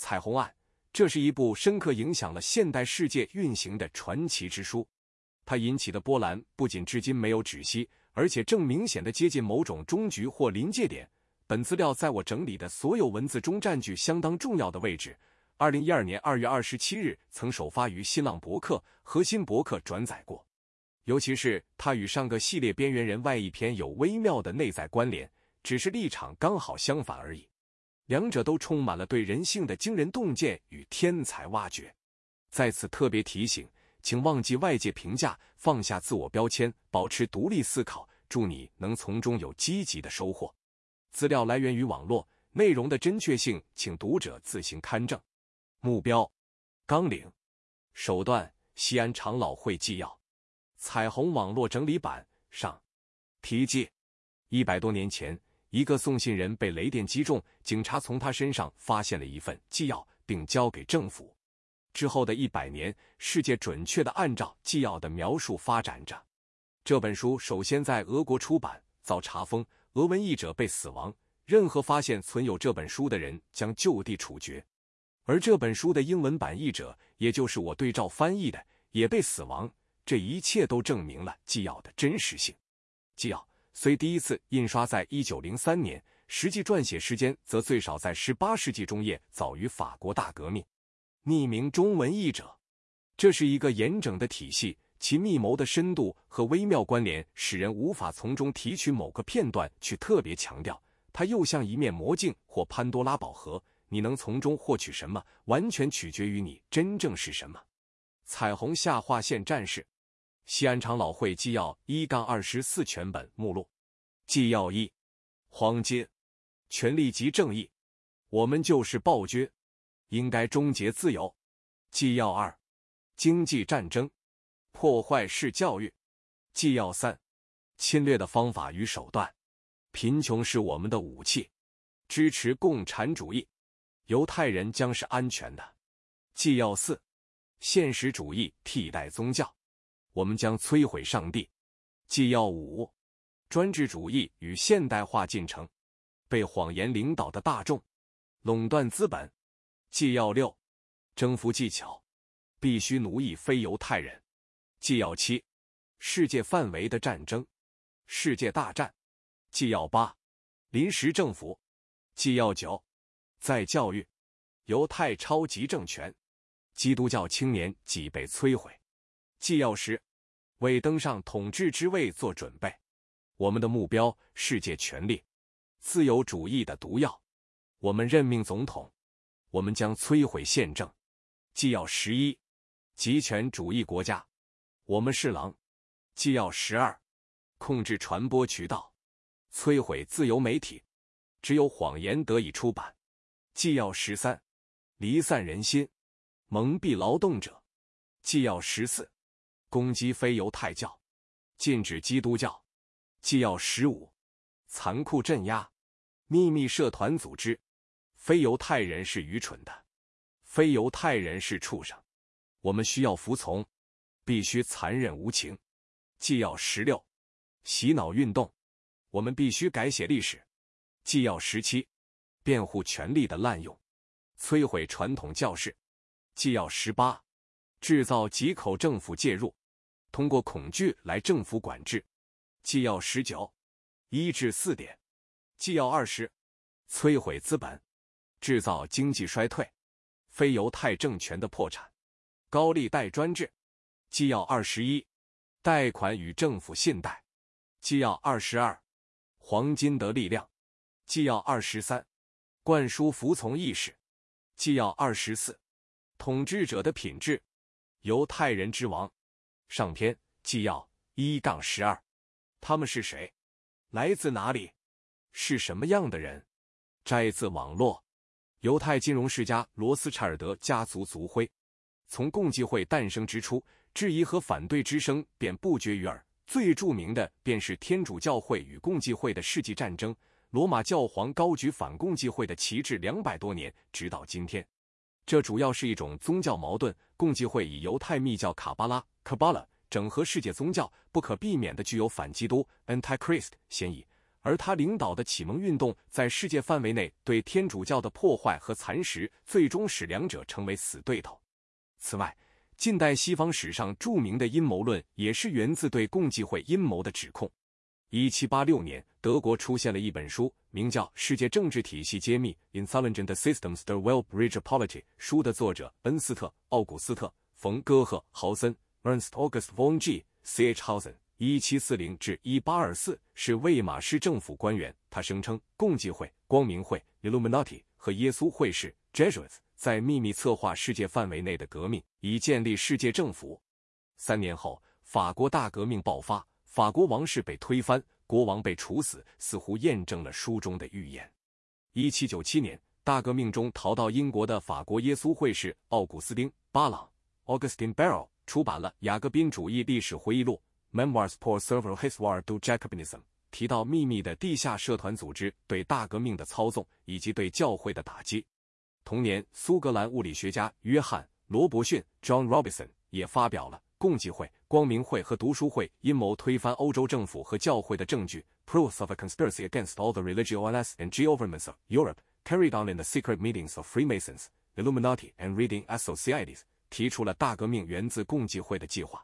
彩虹案》，这是一部深刻影响了现代世界运行的传奇之书。它引起的波澜不仅至今没有止息，而且正明显的接近某种终局或临界点。本资料在我整理的所有文字中占据相当重要的位置。二零一二年二月二十七日曾首发于新浪博客、核心博客转载过。尤其是它与上个系列《边缘人》外一篇有微妙的内在关联，只是立场刚好相反而已。两者都充满了对人性的惊人洞见与天才挖掘。在此特别提醒。请忘记外界评价，放下自我标签，保持独立思考。祝你能从中有积极的收获。资料来源于网络，内容的真确性请读者自行勘证。目标、纲领、手段：西安长老会纪要，彩虹网络整理版上。题记：一百多年前，一个送信人被雷电击中，警察从他身上发现了一份纪要，并交给政府。之后的一百年，世界准确的按照纪要的描述发展着。这本书首先在俄国出版，遭查封，俄文译者被死亡，任何发现存有这本书的人将就地处决。而这本书的英文版译者，也就是我对照翻译的，也被死亡。这一切都证明了纪要的真实性。纪要虽第一次印刷在一九零三年，实际撰写时间则最少在十八世纪中叶，早于法国大革命。匿名中文译者，这是一个严整的体系，其密谋的深度和微妙关联使人无法从中提取某个片段去特别强调。它又像一面魔镜或潘多拉宝盒，你能从中获取什么，完全取决于你真正是什么。彩虹下划线战士，西安长老会纪要一杠二十四全本目录，纪要一，黄金，权力及正义，我们就是暴君。应该终结自由。纪要二：经济战争，破坏式教育。纪要三：侵略的方法与手段。贫穷是我们的武器。支持共产主义，犹太人将是安全的。纪要四：现实主义替代宗教，我们将摧毁上帝。纪要五：专制主义与现代化进程，被谎言领导的大众，垄断资本。纪要六，征服技巧，必须奴役非犹太人。纪要七，世界范围的战争，世界大战。纪要八，临时政府。纪要九，再教育，犹太超级政权，基督教青年即被摧毁。纪要十，为登上统治之位做准备。我们的目标，世界权力，自由主义的毒药。我们任命总统。我们将摧毁宪政。纪要十一，极权主义国家，我们是狼。纪要十二，控制传播渠道，摧毁自由媒体，只有谎言得以出版。纪要十三，离散人心，蒙蔽劳动者。纪要十四，攻击非犹太教，禁止基督教。纪要十五，残酷镇压，秘密社团组织。非犹太人是愚蠢的，非犹太人是畜生，我们需要服从，必须残忍无情。纪要十六，洗脑运动，我们必须改写历史。纪要十七，辩护权力的滥用，摧毁传统教士。纪要十八，制造几口政府介入，通过恐惧来政府管制。纪要十九，一至四点。纪要二十，摧毁资本。制造经济衰退，非犹太政权的破产，高利贷专制。纪要二十一，贷款与政府信贷。纪要二十二，黄金的力量。纪要二十三，灌输服从意识。纪要二十四，统治者的品质。犹太人之王。上篇纪要一杠十二，他们是谁？来自哪里？是什么样的人？摘自网络。犹太金融世家罗斯柴尔德家族族徽，从共济会诞生之初，质疑和反对之声便不绝于耳。最著名的便是天主教会与共济会的世纪战争。罗马教皇高举反共济会的旗帜两百多年，直到今天。这主要是一种宗教矛盾。共济会以犹太密教卡巴拉 （Kabbalah） 整合世界宗教，不可避免的具有反基督 （Antichrist） 嫌疑。而他领导的启蒙运动在世界范围内对天主教的破坏和蚕食，最终使两者成为死对头。此外，近代西方史上著名的阴谋论也是源自对共济会阴谋的指控。一七八六年，德国出现了一本书，名叫《世界政治体系揭秘》（Intelligent Systems: The Well Bridge Polity）。书的作者恩斯特·奥古斯特·冯·戈赫豪森 （Ernst August von G. C. H. Hausen）。一七四零至一八二四是魏玛市政府官员。他声称，共济会、光明会 （Illuminati） 和耶稣会士 （Jesuits） 在秘密策划世界范围内的革命，以建立世界政府。三年后，法国大革命爆发，法国王室被推翻，国王被处死，似乎验证了书中的预言。一七九七年，大革命中逃到英国的法国耶稣会士奥古斯丁·巴朗 （Augustin Barrow） 出版了《雅各宾主义历史回忆录》。Memoirs pour servir au histoires du Jacobinism 提到秘密的地下社团组织对大革命的操纵以及对教会的打击。同年，苏格兰物理学家约翰·罗伯逊 （John Robinson） 也发表了共济会、光明会和读书会阴谋推翻欧洲政府和教会的证据 （Proofs of a conspiracy against all the religious and governments of Europe carried on in the secret meetings of Freemasons, Illuminati and Reading Societies），提出了大革命源自共济会的计划。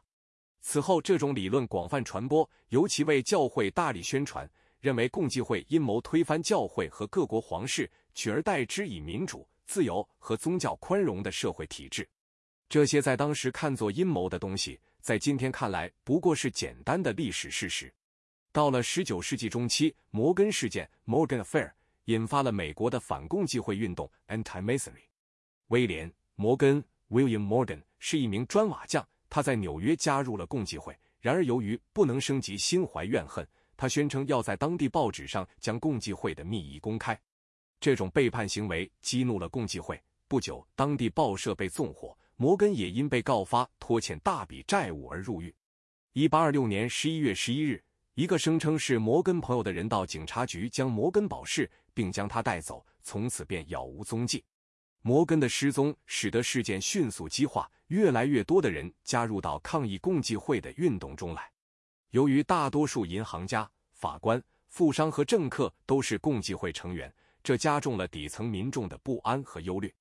此后，这种理论广泛传播，尤其为教会大力宣传，认为共济会阴谋推翻教会和各国皇室，取而代之以民主、自由和宗教宽容的社会体制。这些在当时看作阴谋的东西，在今天看来不过是简单的历史事实。到了十九世纪中期，摩根事件 （Morgan Affair） 引发了美国的反共济会运动 （Anti-Masonry）。威廉·摩根 （William Morgan） 是一名砖瓦匠。他在纽约加入了共济会，然而由于不能升级，心怀怨恨，他宣称要在当地报纸上将共济会的密议公开。这种背叛行为激怒了共济会。不久，当地报社被纵火，摩根也因被告发拖欠大笔债务而入狱。一八二六年十一月十一日，一个声称是摩根朋友的人到警察局将摩根保释，并将他带走，从此便杳无踪迹。摩根的失踪使得事件迅速激化，越来越多的人加入到抗议共济会的运动中来。由于大多数银行家、法官、富商和政客都是共济会成员，这加重了底层民众的不安和忧虑。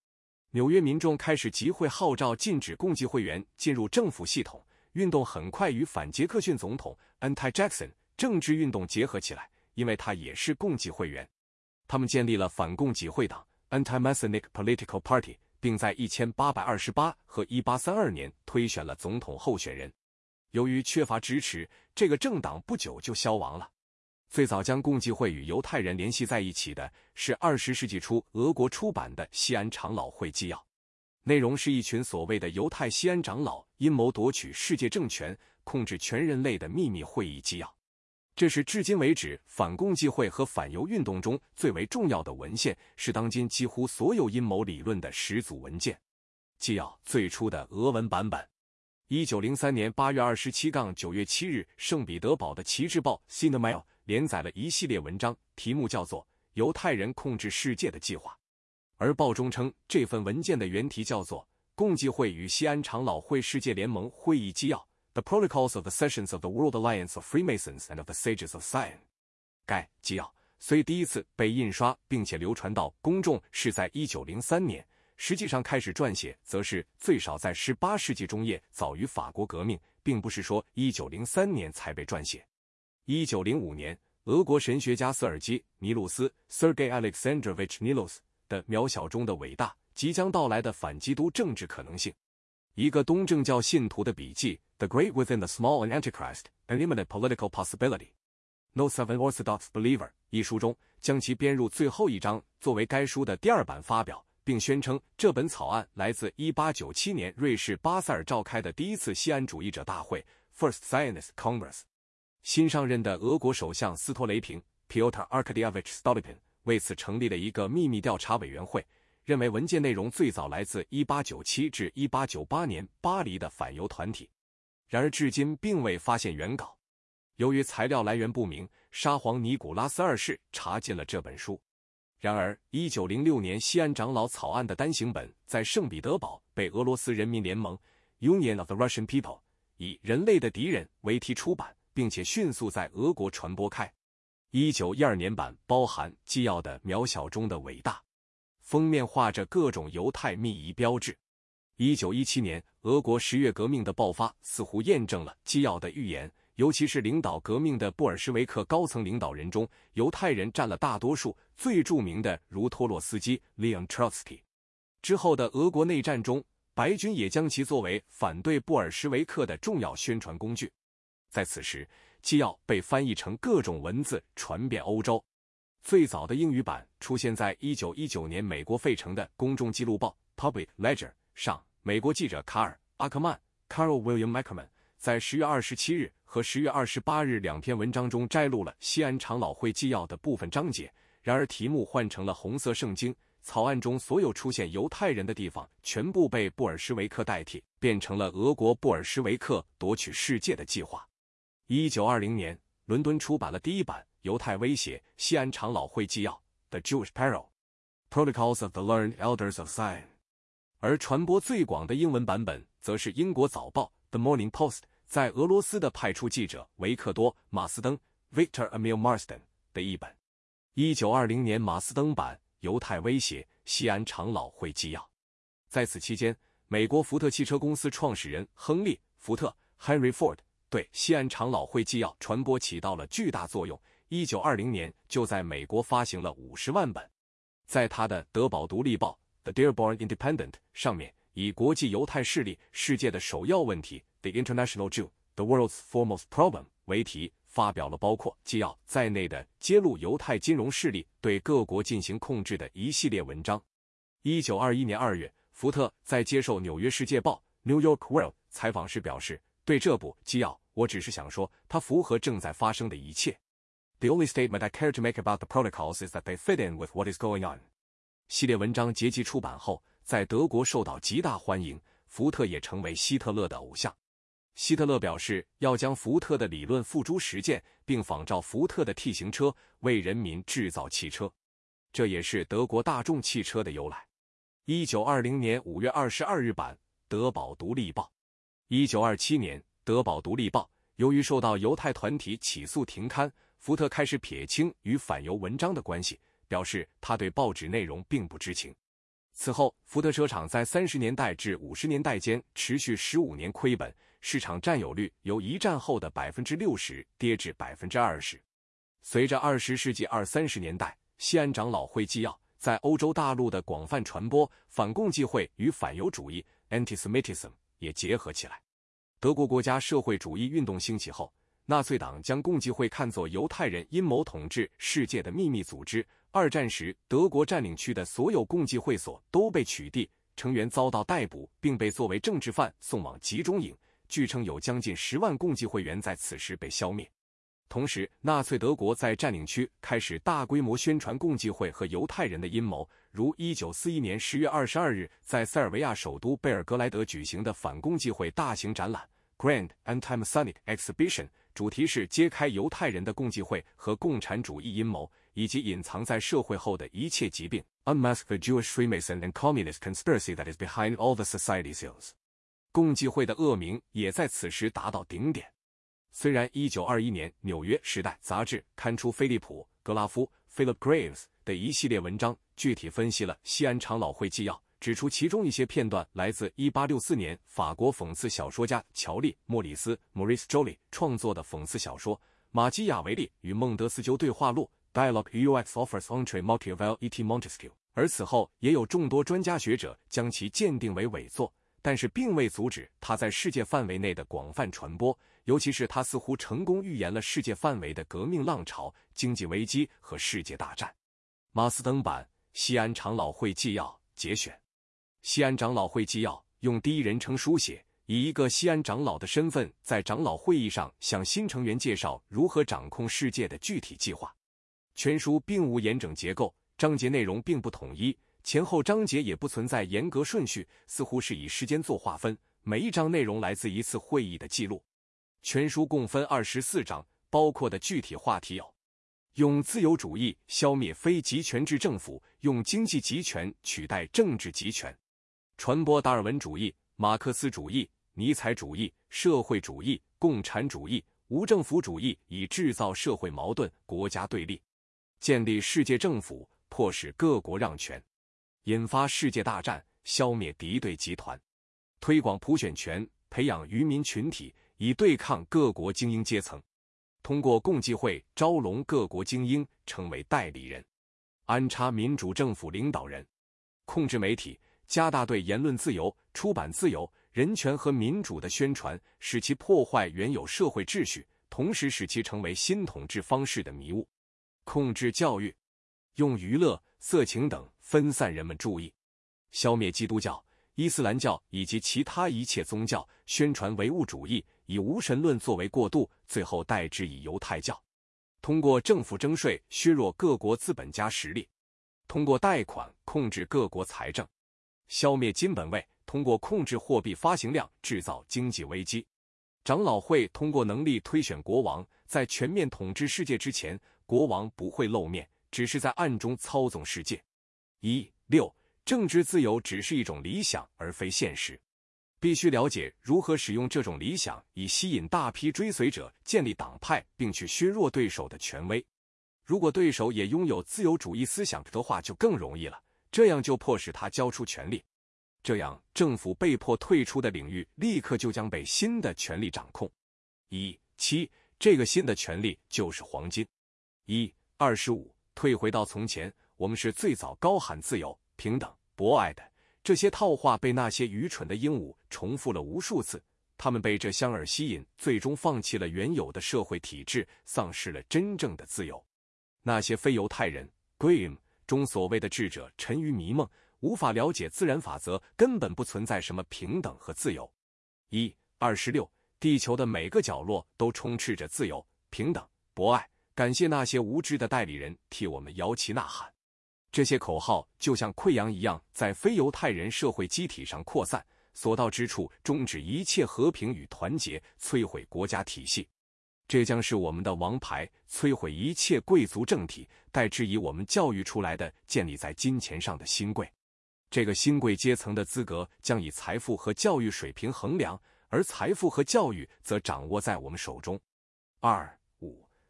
纽约民众开始集会号召禁止共济会员进入政府系统。运动很快与反杰克逊总统 （Anti Jackson） 政治运动结合起来，因为他也是共济会员。他们建立了反共济会党。Anti-Masonic Political Party，并在1828和1832年推选了总统候选人。由于缺乏支持，这个政党不久就消亡了。最早将共济会与犹太人联系在一起的是20世纪初俄国出版的《西安长老会纪要》，内容是一群所谓的犹太西安长老阴谋夺取世界政权、控制全人类的秘密会议纪要。这是至今为止反共济会和反犹运动中最为重要的文献，是当今几乎所有阴谋理论的始祖文件。纪要最初的俄文版本，一九零三年八月二十七杠九月七日，圣彼得堡的《旗帜报》（Cinemail） 连载了一系列文章，题目叫做《犹太人控制世界的计划》，而报中称这份文件的原题叫做《共济会与西安长老会世界联盟会议纪要》。The Protocols of the Sessions of the World Alliance of Freemasons and of the Sages of Zion。该纪要虽第一次被印刷并且流传到公众是在一九零三年，实际上开始撰写则是最少在十八世纪中叶，早于法国革命，并不是说一九零三年才被撰写。一九零五年，俄国神学家瑟尔基·尼鲁斯 （Sergei Alexandrovich Nilus） 的渺小中的伟大即将到来的反基督政治可能性。一个东正教信徒的笔记，《The Great Within the Small and Antichrist: An Imminent Political Possibility》，Notes of an Orthodox Believer。一书中将其编入最后一章，作为该书的第二版发表，并宣称这本草案来自1897年瑞士巴塞尔召开的第一次西安主义者大会 （First Zionist Congress）。新上任的俄国首相斯托雷平 （Pyotr Arkadyevich Stolypin） 为此成立了一个秘密调查委员会。认为文件内容最早来自1897至1898年巴黎的反犹团体，然而至今并未发现原稿。由于材料来源不明，沙皇尼古拉斯二世查禁了这本书。然而，1906年西安长老草案的单行本在圣彼得堡被俄罗斯人民联盟 （Union of the Russian People） 以“人类的敌人”为题出版，并且迅速在俄国传播开。一九一二年版包含纪要的渺小中的伟大，封面画着各种犹太秘仪标志。一九一七年，俄国十月革命的爆发似乎验证了纪要的预言，尤其是领导革命的布尔什维克高层领导人中，犹太人占了大多数，最著名的如托洛斯基 （Leon Trotsky）。之后的俄国内战中，白军也将其作为反对布尔什维克的重要宣传工具。在此时，纪要被翻译成各种文字，传遍欧洲。最早的英语版出现在一九一九年美国费城的公众记录报《Public Ledger》上。美国记者卡尔·阿克曼 （Carl William Ackerman） 在十月二十七日和十月二十八日两篇文章中摘录了西安长老会纪要的部分章节，然而题目换成了红色圣经。草案中所有出现犹太人的地方全部被布尔什维克代替，变成了俄国布尔什维克夺取世界的计划。一九二零年，伦敦出版了第一版《犹太威胁：西安长老会纪要》（The Jewish Peril: Protocols of the Learned Elders of Zion）。而传播最广的英文版本，则是英国早报《The Morning Post》在俄罗斯的派出记者维克多·马斯登 （Victor Emil Marsden） 的译本。一九二零年马斯登版《犹太威胁：西安长老会纪要》。在此期间，美国福特汽车公司创始人亨利·福特 （Henry Ford） 对西安长老会纪要传播起到了巨大作用。一九二零年就在美国发行了五十万本。在他的《德堡独立报》。The Dearborn Independent 上面以国际犹太势力世界的首要问题 The International Jew The World's Foremost Problem 为题，发表了包括纪要在内的揭露犹太金融势力对各国进行控制的一系列文章。一九二一年二月，福特在接受《纽约世界报》New York World 采访时表示：“对这部纪要，我只是想说，它符合正在发生的一切。The only statement I care to make about the protocols is that they fit in with what is going on.” 系列文章结集出版后，在德国受到极大欢迎。福特也成为希特勒的偶像。希特勒表示要将福特的理论付诸实践，并仿照福特的 T 型车为人民制造汽车。这也是德国大众汽车的由来。一九二零年五月二十二日版《德堡独立报》。一九二七年，《德堡独立报》由于受到犹太团体起诉停刊，福特开始撇清与反犹文章的关系。表示他对报纸内容并不知情。此后，福特车厂在三十年代至五十年代间持续十五年亏本，市场占有率由一战后的百分之六十跌至百分之二十。随着二十世纪二三十年代西安长老会纪要在欧洲大陆的广泛传播，反共济会与反犹主义 （anti-Semitism） 也结合起来。德国国家社会主义运动兴起后，纳粹党将共济会看作犹太人阴谋统治世界的秘密组织。二战时，德国占领区的所有共济会所都被取缔，成员遭到逮捕，并被作为政治犯送往集中营。据称，有将近十万共济会员在此时被消灭。同时，纳粹德国在占领区开始大规模宣传共济会和犹太人的阴谋，如1941年10月22日在塞尔维亚首都贝尔格莱德举行的反共济会大型展览 （Grand Anti-Masonic Exhibition），主题是揭开犹太人的共济会和共产主义阴谋。以及隐藏在社会后的一切疾病，unmask the Jewish Freemason and communist conspiracy that is behind all the society's ills。共济会的恶名也在此时达到顶点。虽然1921年《纽约时代》杂志刊出菲利普·格拉夫 （Philip Graves） 的一系列文章，具体分析了西安长老会纪要，指出其中一些片段来自1864年法国讽刺小说家乔利·莫里斯 （Maurice Joly） 创作的讽刺小说《马基雅维利与孟德斯鸠对话录》。Dialogue UX offers entre Machiavelli et Montesquieu，而此后也有众多专家学者将其鉴定为伪作，但是并未阻止它在世界范围内的广泛传播。尤其是它似乎成功预言了世界范围的革命浪潮、经济危机和世界大战。马斯登版《西安长老会纪要》节选，《西安长老会纪要》用第一人称书写，以一个西安长老的身份，在长老会议上向新成员介绍如何掌控世界的具体计划。全书并无严整结构，章节内容并不统一，前后章节也不存在严格顺序，似乎是以时间做划分。每一章内容来自一次会议的记录。全书共分二十四章，包括的具体话题有：用自由主义消灭非集权制政府，用经济集权取代政治集权，传播达尔文主义、马克思主义、尼采主义、社会主义、共产主义、无政府主义以制造社会矛盾、国家对立，建立世界政府，迫使各国让权，引发世界大战，消灭敌对集团，推广普选权，培养渔民群体，以对抗各国精英阶层。通过共济会招拢各国精英，成为代理人，安插民主政府领导人，控制媒体，加大对言论自由、出版自由。人权和民主的宣传，使其破坏原有社会秩序，同时使其成为新统治方式的迷雾。控制教育，用娱乐、色情等分散人们注意，消灭基督教、伊斯兰教以及其他一切宗教，宣传唯物主义，以无神论作为过渡，最后代之以犹太教。通过政府征税削弱各国资本家实力，通过贷款控制各国财政，消灭金本位。通过控制货币发行量制造经济危机，长老会通过能力推选国王，在全面统治世界之前，国王不会露面，只是在暗中操纵世界。一六，政治自由只是一种理想而非现实，必须了解如何使用这种理想，以吸引大批追随者，建立党派，并去削弱对手的权威。如果对手也拥有自由主义思想的话，就更容易了，这样就迫使他交出权力。这样，政府被迫退出的领域立刻就将被新的权力掌控。一七，这个新的权力就是黄金。一二十五，退回到从前，我们是最早高喊自由、平等、博爱的。这些套话被那些愚蠢的鹦鹉重复了无数次，他们被这香饵吸引，最终放弃了原有的社会体制，丧失了真正的自由。那些非犹太人 Grimm 中所谓的智者沉于迷梦。无法了解自然法则，根本不存在什么平等和自由。一二十六，地球的每个角落都充斥着自由、平等、博爱。感谢那些无知的代理人替我们摇旗呐喊。这些口号就像溃疡一样，在非犹太人社会机体上扩散，所到之处终止一切和平与团结，摧毁国家体系。这将是我们的王牌，摧毁一切贵族政体，代之以我们教育出来的建立在金钱上的新贵。这个新贵阶层的资格将以财富和教育水平衡量，而财富和教育则掌握在我们手中。二，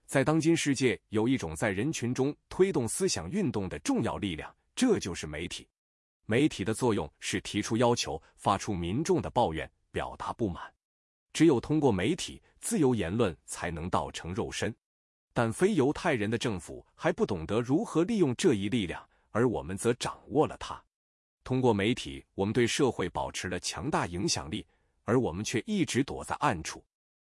在当今世界，有一种在人群中推动思想运动的重要力量，这就是媒体。媒体的作用是提出要求、发出民众的抱怨、表达不满。只有通过媒体，自由言论才能道成肉身。但非犹太人的政府还不懂得如何利用这一力量，而我们则掌握了它。通过媒体，我们对社会保持了强大影响力，而我们却一直躲在暗处。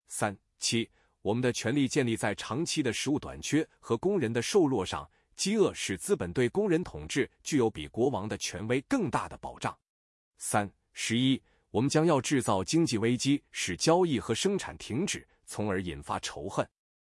三七，我们的权力建立在长期的食物短缺和工人的瘦弱上。饥饿使资本对工人统治具有比国王的权威更大的保障。三十一，我们将要制造经济危机，使交易和生产停止，从而引发仇恨。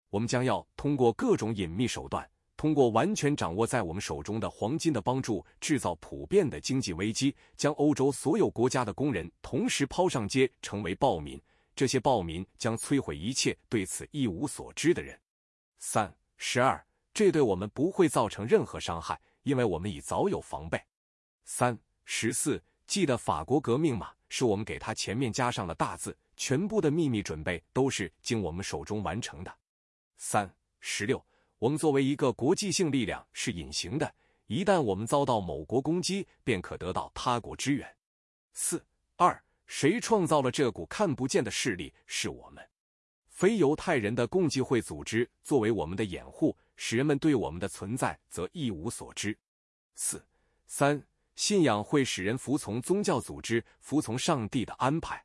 我们将要通过各种隐秘手段。通过完全掌握在我们手中的黄金的帮助，制造普遍的经济危机，将欧洲所有国家的工人同时抛上街，成为暴民。这些暴民将摧毁一切对此一无所知的人。三十二，这对我们不会造成任何伤害，因为我们已早有防备。三十四，记得法国革命吗？是我们给它前面加上了大字，全部的秘密准备都是经我们手中完成的。三十六。我们作为一个国际性力量是隐形的，一旦我们遭到某国攻击，便可得到他国支援。四，谁创造了这股看不见的势力？是我们，非犹太人的共济会组织作为我们的掩护，使人们对我们的存在则一无所知。四三，信仰会使人服从宗教组织，服从上帝的安排。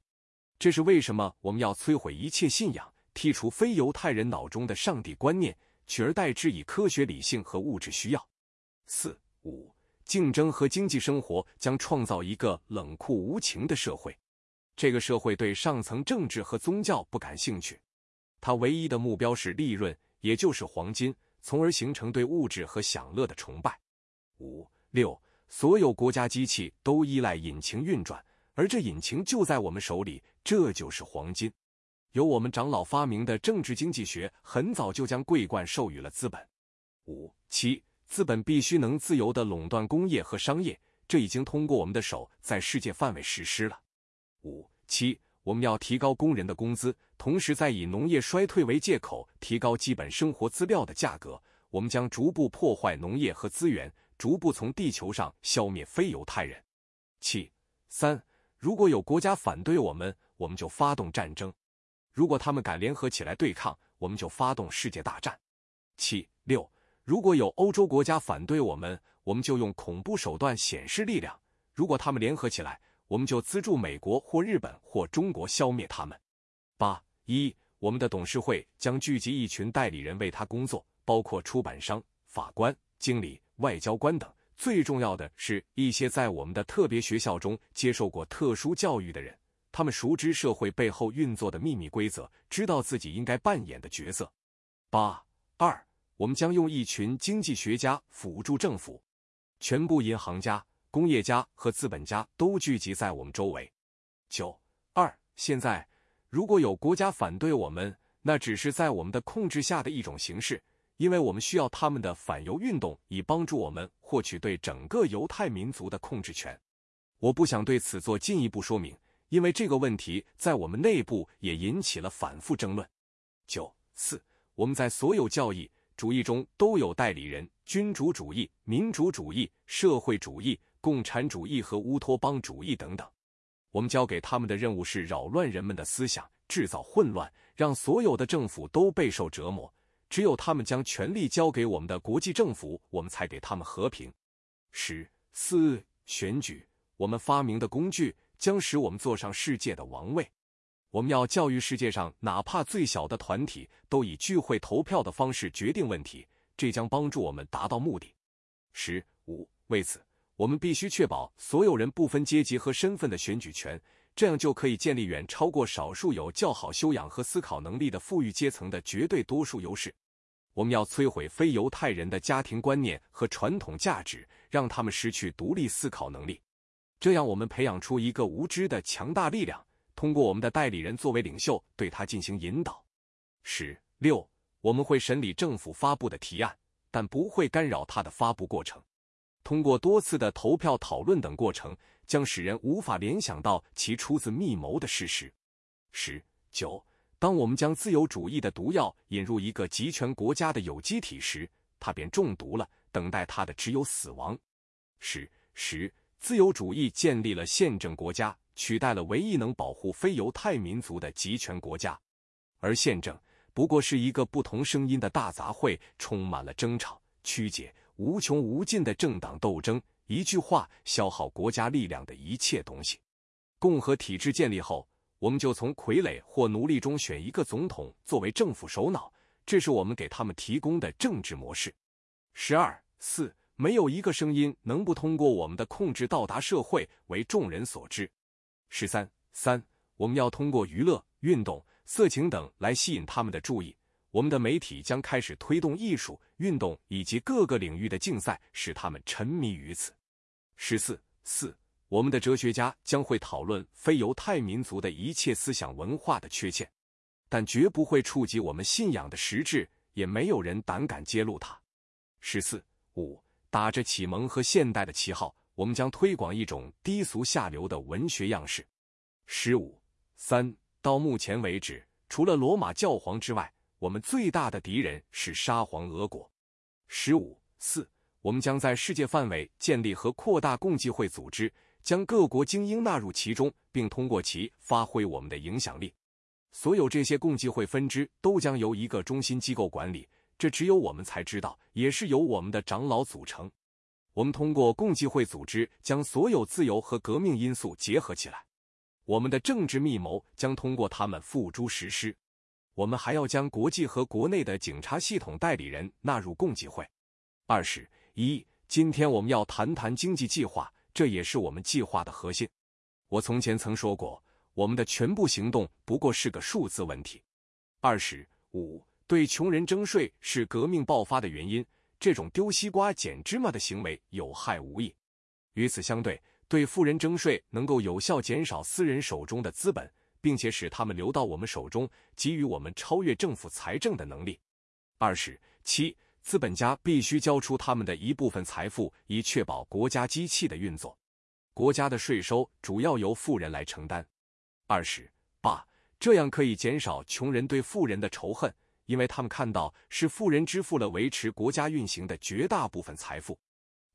这是为什么我们要摧毁一切信仰，剔除非犹太人脑中的上帝观念。取而代之以科学理性和物质需要。四五，竞争和经济生活将创造一个冷酷无情的社会。这个社会对上层政治和宗教不感兴趣，它唯一的目标是利润，也就是黄金，从而形成对物质和享乐的崇拜。五六，所有国家机器都依赖引擎运转，而这引擎就在我们手里，这就是黄金。由我们长老发明的政治经济学，很早就将桂冠授予了资本。五七，资本必须能自由的垄断工业和商业，这已经通过我们的手在世界范围实施了。五七，我们要提高工人的工资，同时再以农业衰退为借口提高基本生活资料的价格。我们将逐步破坏农业和资源，逐步从地球上消灭非犹太人。七三，如果有国家反对我们，我们就发动战争；如果他们敢联合起来对抗，我们就发动世界大战。七六，如果有欧洲国家反对我们，我们就用恐怖手段显示力量；如果他们联合起来，我们就资助美国或日本或中国消灭他们。八一，我们的董事会将聚集一群代理人为他工作，包括出版商、法官、经理、外交官等。最重要的是一些在我们的特别学校中接受过特殊教育的人，他们熟知社会背后运作的秘密规则，知道自己应该扮演的角色。八二，我们将用一群经济学家辅助政府，全部银行家。工业家和资本家都聚集在我们周围。九二，现在如果有国家反对我们，那只是在我们的控制下的一种形式，因为我们需要他们的反犹运动以帮助我们获取对整个犹太民族的控制权。我不想对此做进一步说明，因为这个问题在我们内部也引起了反复争论。九四，我们在所有教义主义中都有代理人：君主主义、民主主义、社会主义。共产主义和乌托邦主义等等，我们交给他们的任务是扰乱人们的思想，制造混乱，让所有的政府都备受折磨。只有他们将权力交给我们的国际政府，我们才给他们和平。十四选举，我们发明的工具将使我们坐上世界的王位。我们要教育世界上哪怕最小的团体都以聚会投票的方式决定问题，这将帮助我们达到目的。十五为此。我们必须确保所有人不分阶级和身份的选举权，这样就可以建立远超过少数有较好修养和思考能力的富裕阶层的绝对多数优势。我们要摧毁非犹太人的家庭观念和传统价值，让他们失去独立思考能力。这样，我们培养出一个无知的强大力量，通过我们的代理人作为领袖，对他进行引导。十六，我们会审理政府发布的提案，但不会干扰他的发布过程。通过多次的投票、讨论等过程，将使人无法联想到其出自密谋的事实。十九，当我们将自由主义的毒药引入一个集权国家的有机体时，它便中毒了，等待它的只有死亡。十十，自由主义建立了宪政国家，取代了唯一能保护非犹太民族的集权国家，而宪政不过是一个不同声音的大杂烩，充满了争吵、曲解。无穷无尽的政党斗争，一句话消耗国家力量的一切东西。共和体制建立后，我们就从傀儡或奴隶中选一个总统作为政府首脑，这是我们给他们提供的政治模式。十二四，没有一个声音能不通过我们的控制到达社会，为众人所知。十三三，我们要通过娱乐、运动、色情等来吸引他们的注意。我们的媒体将开始推动艺术、运动以及各个领域的竞赛，使他们沉迷于此。十四四，我们的哲学家将会讨论非犹太民族的一切思想文化的缺陷，但绝不会触及我们信仰的实质，也没有人胆敢揭露它。十四五，打着启蒙和现代的旗号，我们将推广一种低俗下流的文学样式。十五三，到目前为止，除了罗马教皇之外。我们最大的敌人是沙皇俄国。十五四，我们将在世界范围建立和扩大共济会组织，将各国精英纳入其中，并通过其发挥我们的影响力。所有这些共济会分支都将由一个中心机构管理，这只有我们才知道，也是由我们的长老组成。我们通过共济会组织将所有自由和革命因素结合起来，我们的政治密谋将通过他们付诸实施。我们还要将国际和国内的警察系统代理人纳入共济会。二十一，今天我们要谈谈经济计划，这也是我们计划的核心。我从前曾说过，我们的全部行动不过是个数字问题。二十五，对穷人征税是革命爆发的原因。这种丢西瓜捡芝麻的行为有害无益。与此相对，对富人征税能够有效减少私人手中的资本。并且使他们流到我们手中，给予我们超越政府财政的能力。二十七，资本家必须交出他们的一部分财富，以确保国家机器的运作。国家的税收主要由富人来承担。二十八，这样可以减少穷人对富人的仇恨，因为他们看到是富人支付了维持国家运行的绝大部分财富。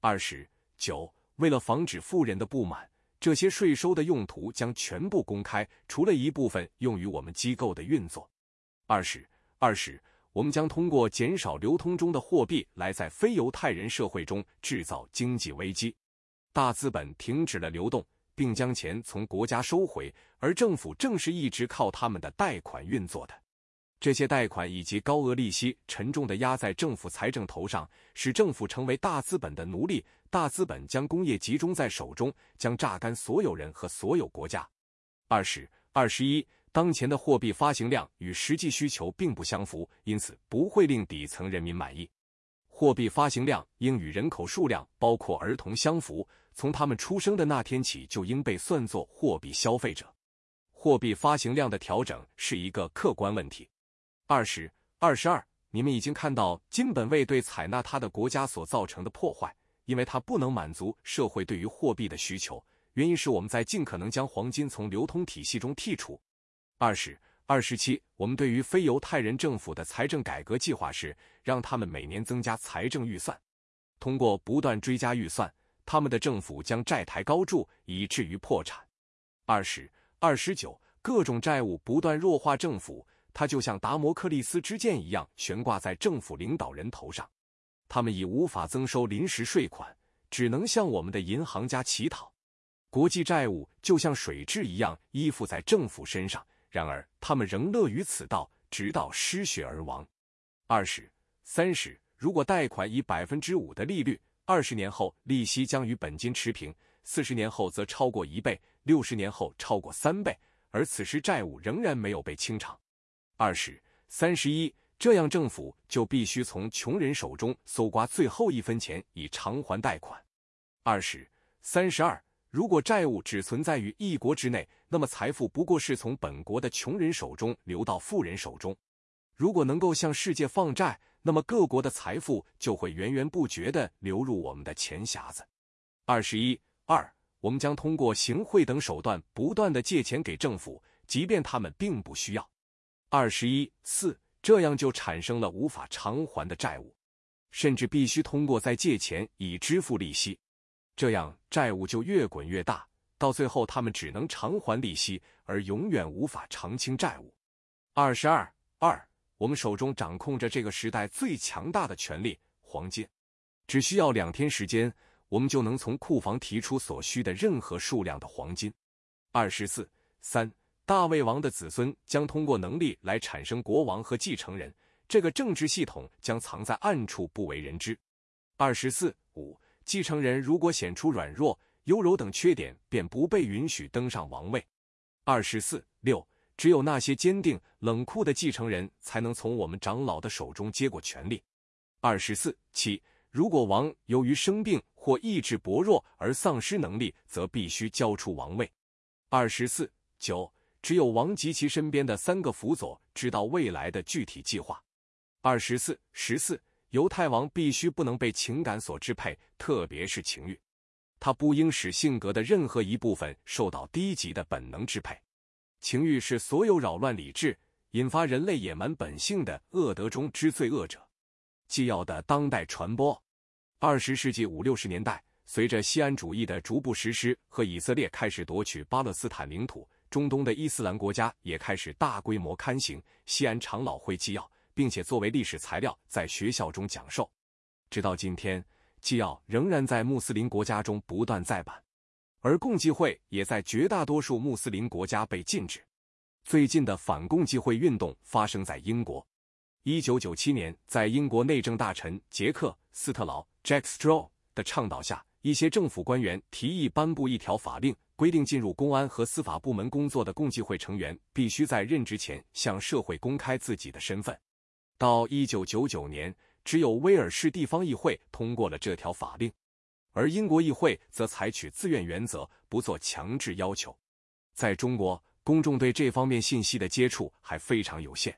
二十九，为了防止富人的不满，这些税收的用途将全部公开，除了一部分用于我们机构的运作。二十，二十，我们将通过减少流通中的货币来在非犹太人社会中制造经济危机。大资本停止了流动。并将钱从国家收回，而政府正是一直靠他们的贷款运作的。这些贷款以及高额利息沉重地压在政府财政头上，使政府成为大资本的奴隶。大资本将工业集中在手中，将榨干所有人和所有国家。二十二十一，当前的货币发行量与实际需求并不相符，因此不会令底层人民满意。货币发行量应与人口数量，包括儿童相符。从他们出生的那天起，就应被算作货币消费者。货币发行量的调整是一个客观问题。二十二十二，你们已经看到金本位对采纳它的国家所造成的破坏，因为它不能满足社会对于货币的需求。原因是我们在尽可能将黄金从流通体系中剔除。二十二十七，我们对于非犹太人政府的财政改革计划是让他们每年增加财政预算，通过不断追加预算。他们的政府将债台高筑，以至于破产。二十二十九，各种债务不断弱化政府，它就像达摩克利斯之剑一样悬挂在政府领导人头上。他们已无法增收临时税款，只能向我们的银行家乞讨。国际债务就像水蛭一样依附在政府身上，然而他们仍乐于此道，直到失血而亡。二十三十，如果贷款以百分之五的利率。二十年后，利息将与本金持平；四十年后则超过一倍，六十年后超过三倍，而此时债务仍然没有被清偿。二十三十一，这样政府就必须从穷人手中搜刮最后一分钱以偿还贷款。二十三十二，如果债务只存在于一国之内，那么财富不过是从本国的穷人手中流到富人手中。如果能够向世界放债，那么各国的财富就会源源不绝地流入我们的钱匣子。二十一二，我们将通过行贿等手段不断地借钱给政府，即便他们并不需要。二十一四，这样就产生了无法偿还的债务，甚至必须通过再借钱以支付利息，这样债务就越滚越大，到最后他们只能偿还利息，而永远无法偿清债务。二十二二。我们手中掌控着这个时代最强大的权力——黄金，只需要两天时间，我们就能从库房提出所需的任何数量的黄金。二十四三，大卫王的子孙将通过能力来产生国王和继承人，这个政治系统将藏在暗处不为人知。二十四五，继承人如果显出软弱、优柔等缺点，便不被允许登上王位。二十四六。只有那些坚定冷酷的继承人才能从我们长老的手中接过权力。二十四七，如果王由于生病或意志薄弱而丧失能力，则必须交出王位。二十四九，只有王及其身边的三个辅佐知道未来的具体计划。二十四十四，犹太王必须不能被情感所支配，特别是情欲，他不应使性格的任何一部分受到低级的本能支配。情欲是所有扰乱理智、引发人类野蛮本性的恶德中之最恶者。纪要的当代传播。二十世纪五六十年代，随着西安主义的逐步实施和以色列开始夺取巴勒斯坦领土，中东的伊斯兰国家也开始大规模刊行《西安长老会纪要》，并且作为历史材料在学校中讲授。直到今天，纪要仍然在穆斯林国家中不断再版。而共济会也在绝大多数穆斯林国家被禁止。最近的反共济会运动发生在英国。一九九七年，在英国内政大臣杰克·斯特劳 （Jack Straw） 的倡导下，一些政府官员提议颁布一条法令，规定进入公安和司法部门工作的共济会成员必须在任职前向社会公开自己的身份。到一九九九年，只有威尔士地方议会通过了这条法令。而英国议会则采取自愿原则，不做强制要求。在中国，公众对这方面信息的接触还非常有限。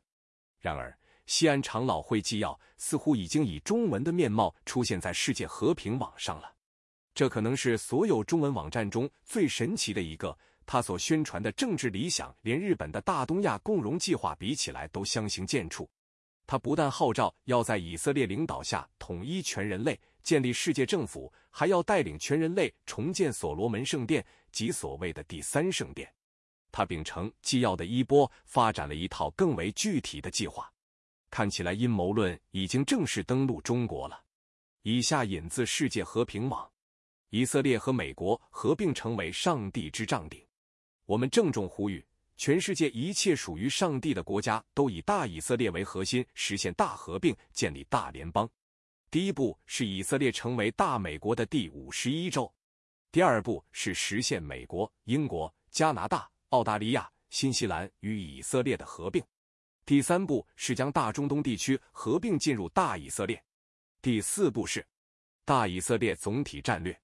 然而，西安长老会纪要似乎已经以中文的面貌出现在世界和平网上了。这可能是所有中文网站中最神奇的一个。他所宣传的政治理想，连日本的大东亚共荣计划比起来都相形见绌。他不但号召要在以色列领导下统一全人类、建立世界政府，还要带领全人类重建所罗门圣殿及所谓的第三圣殿。他秉承纪要的衣钵，发展了一套更为具体的计划。看起来阴谋论已经正式登陆中国了。以下引自世界和平网：以色列和美国合并成为上帝之帐顶。我们郑重呼吁。全世界一切属于上帝的国家都以大以色列为核心，实现大合并，建立大联邦。第一步是以色列成为大美国的第五十一州；第二步是实现美国、英国、加拿大、澳大利亚、新西兰与以色列的合并；第三步是将大中东地区合并进入大以色列；第四步是大以色列总体战略。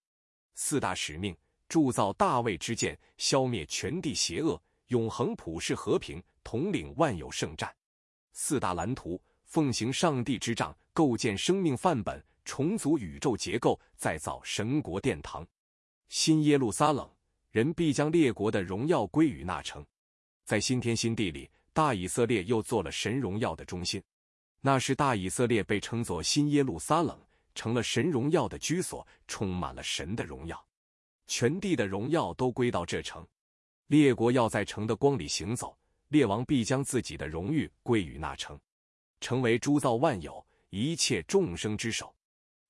四大使命：铸造大卫之剑，消灭全地邪恶。永恒普世和平，统领万有圣战，四大蓝图，奉行上帝之杖，构建生命范本，重组宇宙结构，再造神国殿堂。新耶路撒冷，人必将列国的荣耀归于那城。在新天新地里，大以色列又做了神荣耀的中心。那时，大以色列被称作新耶路撒冷，成了神荣耀的居所，充满了神的荣耀，全地的荣耀都归到这城。列国要在城的光里行走，列王必将自己的荣誉归于那城，成为铸造万有一切众生之首。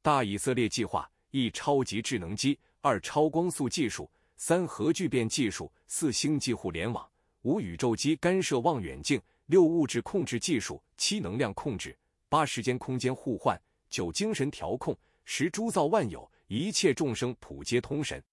大以色列计划：一、超级智能机；二、超光速技术；三、核聚变技术；四、星际互联网；五、宇宙机干涉望远镜；六、物质控制技术；七、能量控制；八、时间空间互换；九、精神调控；十、铸造万有一切众生普皆通神。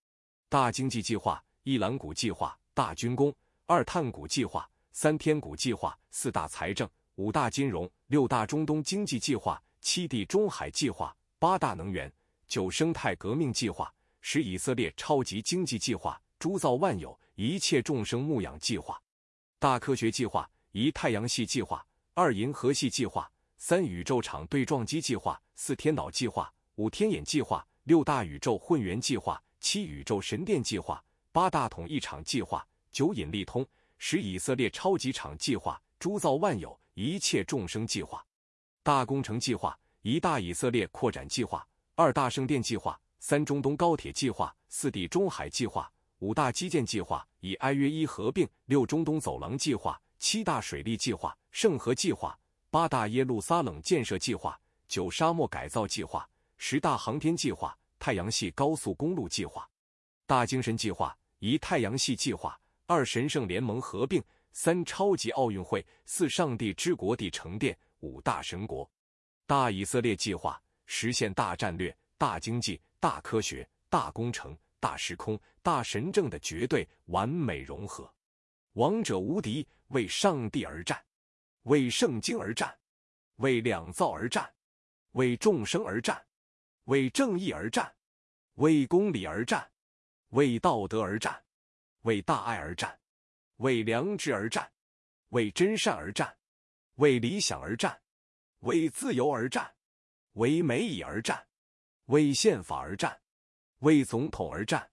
大经济计划：一、蓝谷计划。大军工，二探谷计划，三天谷计划，四大财政，五大金融，六大中东经济计划，七地中海计划，八大能源，九生态革命计划，十以色列超级经济计划，铸造万有一切众生牧养计划，大科学计划，一太阳系计划，二银河系计划，三宇宙场对撞机计划，四天岛计划，五天眼计划，六大宇宙混元计划，七宇宙神殿计划。八大统一场计划，九引力通，十以色列超级场计划，铸造万有一切众生计划，大工程计划，一大以色列扩展计划，二大圣殿计划，三中东高铁计划，四地中海计划，五大基建计划，以埃约一合并，六中东走廊计划，七大水利计划，圣河计划，八大耶路撒冷建设计划，九沙漠改造计划，十大航天计划，太阳系高速公路计划，大精神计划。一太阳系计划，二神圣联盟合并，三超级奥运会，四上帝之国地成殿，五大神国，大以色列计划实现大战略、大经济、大科学、大工程、大时空、大神政的绝对完美融合。王者无敌，为上帝而战，为圣经而战，为两造而战，为众生而战，为正义而战，为公理而战。为道德而战，为大爱而战，为良知而战，为真善而战，为理想而战，为自由而战，为美以而战，为宪法而战，为总统而战。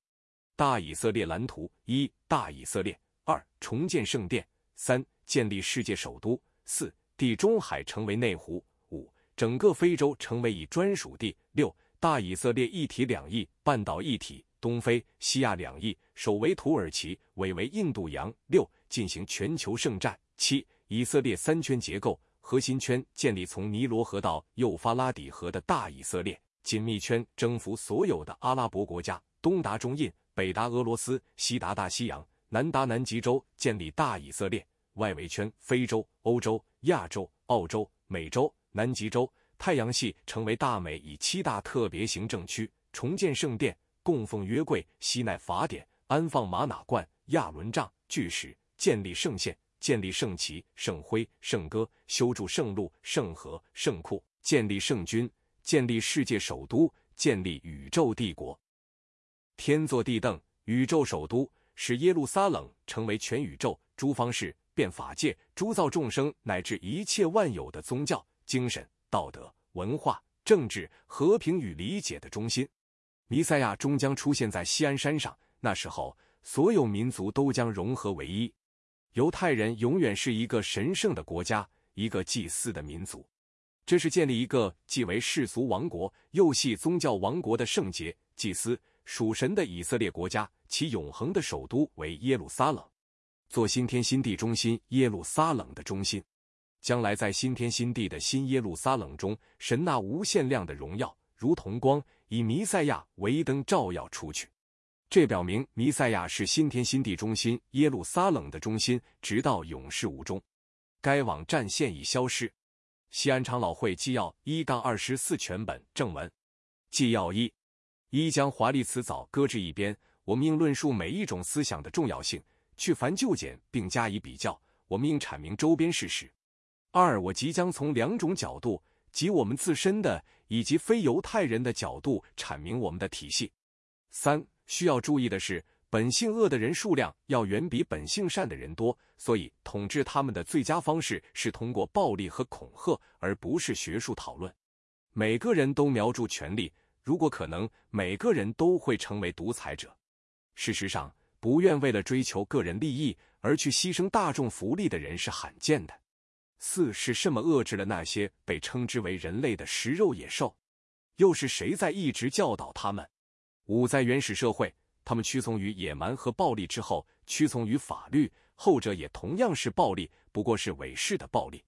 大以色列蓝图：一、大以色列；二、重建圣殿；三、建立世界首都；四、地中海成为内湖；五、整个非洲成为以专属地；六、大以色列一体两翼，半岛一体。东非、西亚两翼，首为土耳其，尾为印度洋。六、进行全球圣战。七、以色列三圈结构，核心圈建立从尼罗河到幼发拉底河的大以色列，紧密圈征服所有的阿拉伯国家，东达中印，北达俄罗斯，西达大西洋，南达南极洲，建立大以色列。外围圈非洲、欧洲、亚洲、澳洲、美洲、南极洲，太阳系成为大美以七大特别行政区，重建圣殿。供奉约柜，西奈法典，安放玛瑙罐，亚伦杖，巨石，建立圣县，建立圣旗、圣徽、圣歌，修筑圣路、圣河、圣库，建立圣君，建立世界首都，建立宇宙帝国。天作地凳，宇宙首都，使耶路撒冷成为全宇宙诸方式变法界，铸造众生乃至一切万有的宗教、精神、道德、文化、政治、和平与理解的中心。弥赛亚终将出现在锡安山上，那时候所有民族都将融合为一。犹太人永远是一个神圣的国家，一个祭祀的民族。这是建立一个既为世俗王国又系宗教王国的圣洁、祭司、属神的以色列国家。其永恒的首都为耶路撒冷，做新天新地中心，耶路撒冷的中心。将来在新天新地的新耶路撒冷中，神那无限量的荣耀，如同光，以弥赛亚为灯照耀出去。这表明弥赛亚是新天新地中心耶路撒冷的中心，直到永世无终。该网站现已消失。西安长老会纪要一杠二十四全本正文纪要一：一将华丽辞藻搁置一边。我们应论述每一种思想的重要性，去繁就简，并加以比较。我们应阐明周边事实。二，我即将从两种角度，即我们自身的以及非犹太人的角度阐明我们的体系。三，需要注意的是，本性恶的人数量要远比本性善的人多，所以统治他们的最佳方式是通过暴力和恐吓，而不是学术讨论。每个人都瞄住权力，如果可能，每个人都会成为独裁者。事实上，不愿为了追求个人利益而去牺牲大众福利的人是罕见的。四是什么遏制了那些被称之为人类的食肉野兽？又是谁在一直教导他们？五在原始社会，他们屈从于野蛮和暴力之后，屈从于法律，后者也同样是暴力，不过是伪饰的暴力。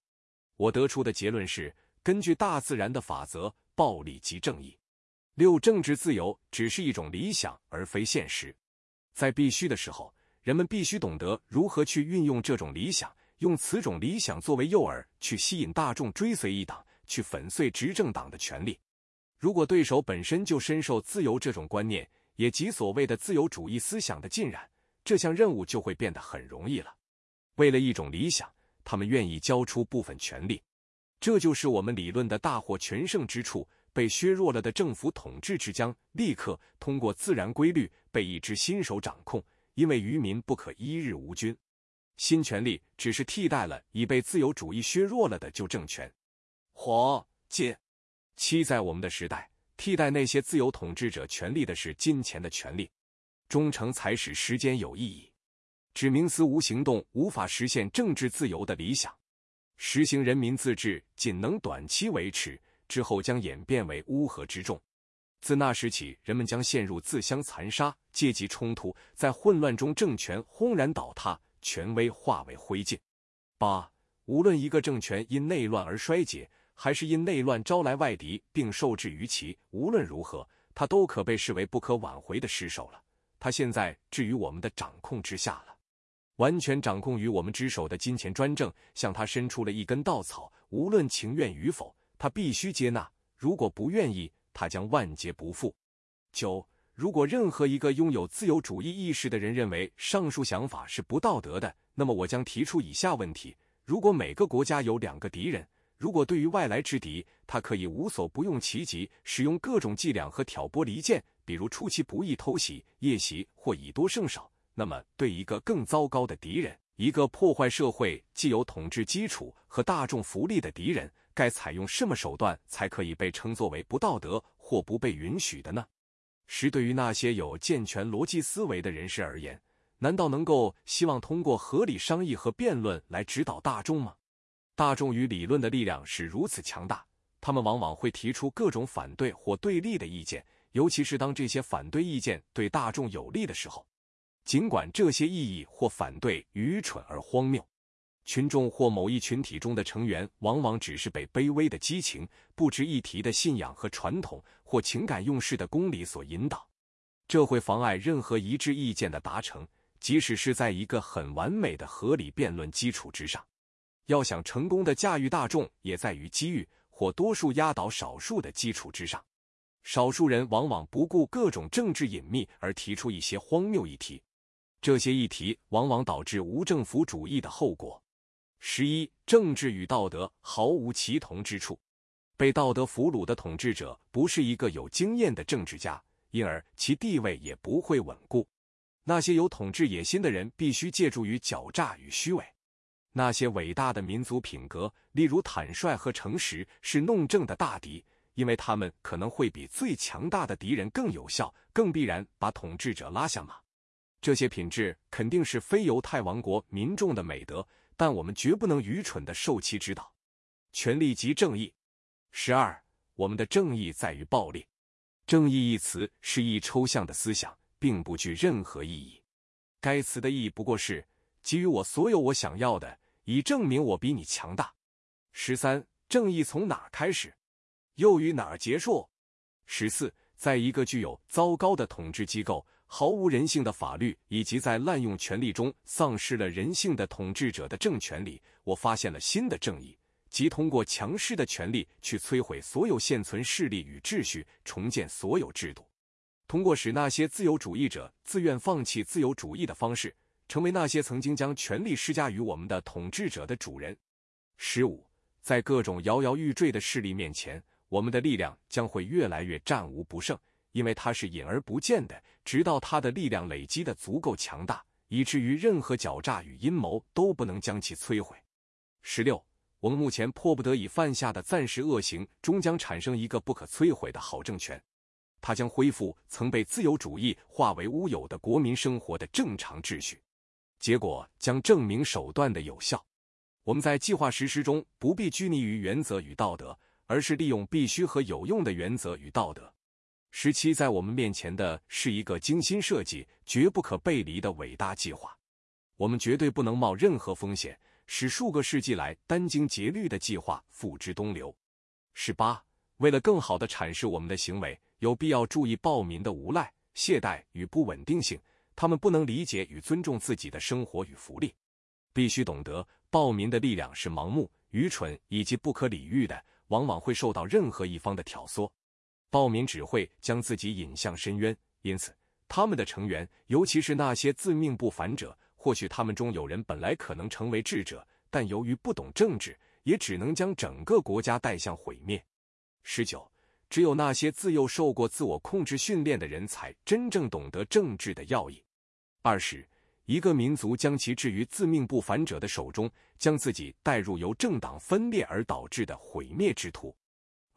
我得出的结论是：根据大自然的法则，暴力即正义。六政治自由只是一种理想，而非现实。在必须的时候，人们必须懂得如何去运用这种理想，用此种理想作为诱饵，去吸引大众追随一党，去粉碎执政党的权利。如果对手本身就深受自由这种观念，也即所谓的自由主义思想的浸染，这项任务就会变得很容易了。为了一种理想，他们愿意交出部分权利，这就是我们理论的大获全胜之处。被削弱了的政府统治之将立刻通过自然规律被一支新手掌控，因为渔民不可一日无君。新权力只是替代了已被自由主义削弱了的旧政权。火戒七在我们的时代，替代那些自由统治者权力的是金钱的权利。忠诚才使时间有意义。指明思无行动无法实现政治自由的理想。实行人民自治仅能短期维持。之后将演变为乌合之众，自那时起，人们将陷入自相残杀、阶级冲突，在混乱中政权轰然倒塌，权威化为灰烬。八，无论一个政权因内乱而衰竭，还是因内乱招来外敌并受制于其，无论如何，它都可被视为不可挽回的失守了。它现在置于我们的掌控之下了，完全掌控于我们之手的金钱专政向他伸出了一根稻草，无论情愿与否。他必须接纳，如果不愿意，他将万劫不复。九，如果任何一个拥有自由主义意识的人认为上述想法是不道德的，那么我将提出以下问题：如果每个国家有两个敌人，如果对于外来之敌，他可以无所不用其极，使用各种伎俩和挑拨离间，比如出其不意偷袭、夜袭或以多胜少，那么对一个更糟糕的敌人，一个破坏社会既有统治基础和大众福利的敌人。该采用什么手段才可以被称作为不道德或不被允许的呢？十，对于那些有健全逻辑思维的人士而言，难道能够希望通过合理商议和辩论来指导大众吗？大众与理论的力量是如此强大，他们往往会提出各种反对或对立的意见，尤其是当这些反对意见对大众有利的时候，尽管这些异议或反对愚蠢而荒谬。群众或某一群体中的成员，往往只是被卑微的激情、不值一提的信仰和传统，或情感用事的公理所引导，这会妨碍任何一致意见的达成，即使是在一个很完美的合理辩论基础之上。要想成功的驾驭大众，也在于机遇或多数压倒少数的基础之上。少数人往往不顾各种政治隐秘而提出一些荒谬议题，这些议题往往导致无政府主义的后果。十一，政治与道德毫无其同之处。被道德俘虏的统治者不是一个有经验的政治家，因而其地位也不会稳固。那些有统治野心的人必须借助于狡诈与虚伪。那些伟大的民族品格，例如坦率和诚实，是弄政的大敌，因为他们可能会比最强大的敌人更有效，更必然把统治者拉下马。这些品质肯定是非犹太王国民众的美德，但我们绝不能愚蠢的受其指导。权力即正义。十二，我们的正义在于暴力。正义一词是一抽象的思想，并不具任何意义。该词的意义不过是给予我所有我想要的，以证明我比你强大。十三，正义从哪开始，又于哪儿结束？十四，在一个具有糟糕的统治机构。毫无人性的法律，以及在滥用权力中丧失了人性的统治者的政权里，我发现了新的正义，即通过强势的权力去摧毁所有现存势力与秩序，重建所有制度，通过使那些自由主义者自愿放弃自由主义的方式，成为那些曾经将权力施加于我们的统治者的主人。十五，在各种摇摇欲坠的势力面前，我们的力量将会越来越战无不胜。因为它是隐而不见的，直到它的力量累积的足够强大，以至于任何狡诈与阴谋都不能将其摧毁。十六，我们目前迫不得已犯下的暂时恶行，终将产生一个不可摧毁的好政权，它将恢复曾被自由主义化为乌有的国民生活的正常秩序，结果将证明手段的有效。我们在计划实施中不必拘泥于原则与道德，而是利用必须和有用的原则与道德。十七，在我们面前的是一个精心设计、绝不可背离的伟大计划。我们绝对不能冒任何风险，使数个世纪来殚精竭虑的计划付之东流。十八，为了更好的阐释我们的行为，有必要注意暴民的无赖、懈怠与不稳定性。他们不能理解与尊重自己的生活与福利。必须懂得，暴民的力量是盲目、愚蠢以及不可理喻的，往往会受到任何一方的挑唆。暴民只会将自己引向深渊，因此他们的成员，尤其是那些自命不凡者，或许他们中有人本来可能成为智者，但由于不懂政治，也只能将整个国家带向毁灭。十九，只有那些自幼受过自我控制训练的人才真正懂得政治的要义。二十，一个民族将其置于自命不凡者的手中，将自己带入由政党分裂而导致的毁灭之途。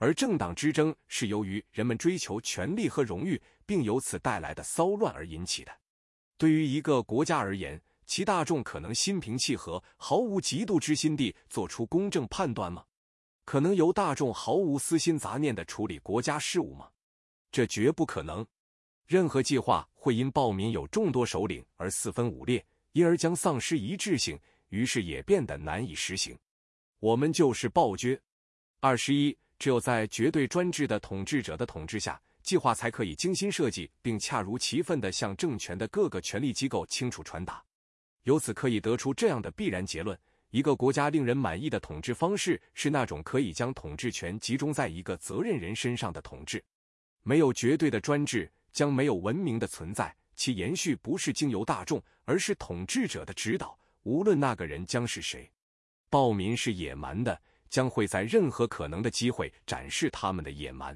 而政党之争是由于人们追求权力和荣誉，并由此带来的骚乱而引起的。对于一个国家而言，其大众可能心平气和、毫无嫉妒之心地做出公正判断吗？可能由大众毫无私心杂念地处理国家事务吗？这绝不可能。任何计划会因暴民有众多首领而四分五裂，因而将丧失一致性，于是也变得难以实行。我们就是暴君。二十一。只有在绝对专制的统治者的统治下，计划才可以精心设计，并恰如其分地向政权的各个权力机构清楚传达。由此可以得出这样的必然结论：一个国家令人满意的统治方式是那种可以将统治权集中在一个责任人身上的统治。没有绝对的专制，将没有文明的存在。其延续不是经由大众，而是统治者的指导，无论那个人将是谁。暴民是野蛮的。将会在任何可能的机会展示他们的野蛮。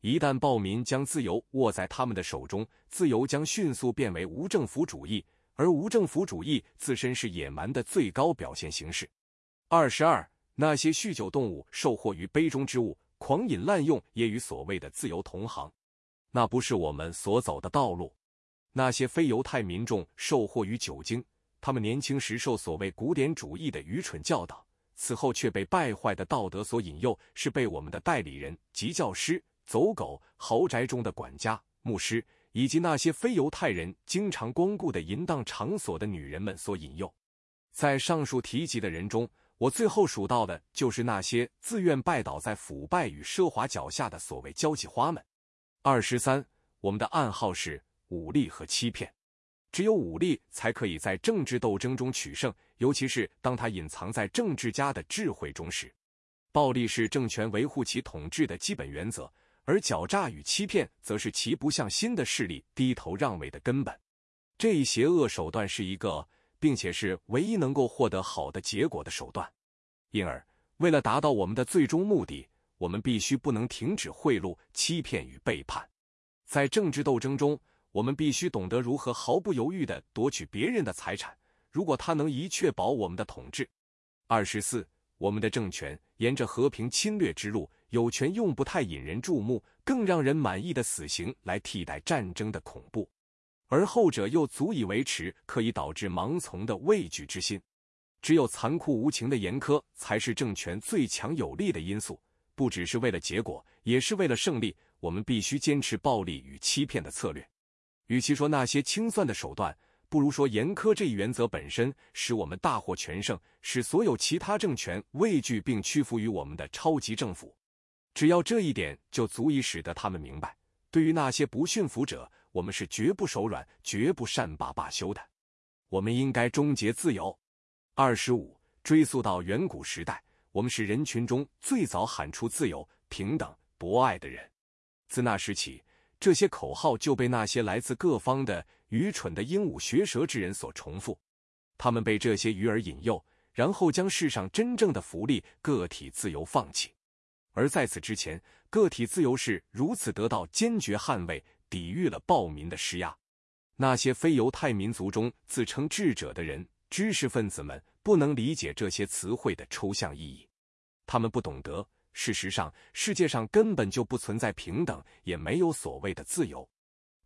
一旦暴民将自由握在他们的手中，自由将迅速变为无政府主义，而无政府主义自身是野蛮的最高表现形式。二十二，那些酗酒动物受获于杯中之物，狂饮滥用也与所谓的自由同行，那不是我们所走的道路。那些非犹太民众受获于酒精，他们年轻时受所谓古典主义的愚蠢教导。此后却被败坏的道德所引诱，是被我们的代理人及教师、走狗、豪宅中的管家、牧师，以及那些非犹太人经常光顾的淫荡场所的女人们所引诱。在上述提及的人中，我最后数到的就是那些自愿拜倒在腐败与奢华脚下的所谓交际花们。二十三，我们的暗号是武力和欺骗。只有武力才可以在政治斗争中取胜，尤其是当它隐藏在政治家的智慧中时。暴力是政权维护其统治的基本原则，而狡诈与欺骗则是其不向新的势力低头让位的根本。这一邪恶手段是一个，并且是唯一能够获得好的结果的手段。因而，为了达到我们的最终目的，我们必须不能停止贿赂、欺骗与背叛。在政治斗争中。我们必须懂得如何毫不犹豫地夺取别人的财产，如果他能以确保我们的统治。二十四，我们的政权沿着和平侵略之路，有权用不太引人注目、更让人满意的死刑来替代战争的恐怖，而后者又足以维持可以导致盲从的畏惧之心。只有残酷无情的严苛，才是政权最强有力的因素。不只是为了结果，也是为了胜利。我们必须坚持暴力与欺骗的策略。与其说那些清算的手段，不如说严苛这一原则本身，使我们大获全胜，使所有其他政权畏惧并屈服于我们的超级政府。只要这一点，就足以使得他们明白，对于那些不驯服者，我们是绝不手软、绝不善罢罢休的。我们应该终结自由。二十五，追溯到远古时代，我们是人群中最早喊出自由、平等、博爱的人。自那时起，这些口号就被那些来自各方的愚蠢的鹦鹉学舌之人所重复。他们被这些鱼儿引诱，然后将世上真正的福利——个体自由放弃。而在此之前，个体自由是如此得到坚决捍卫，抵御了暴民的施压。那些非犹太民族中自称智者的人。知识分子们不能理解这些词汇的抽象意义，他们不懂得，事实上，世界上根本就不存在平等，也没有所谓的自由。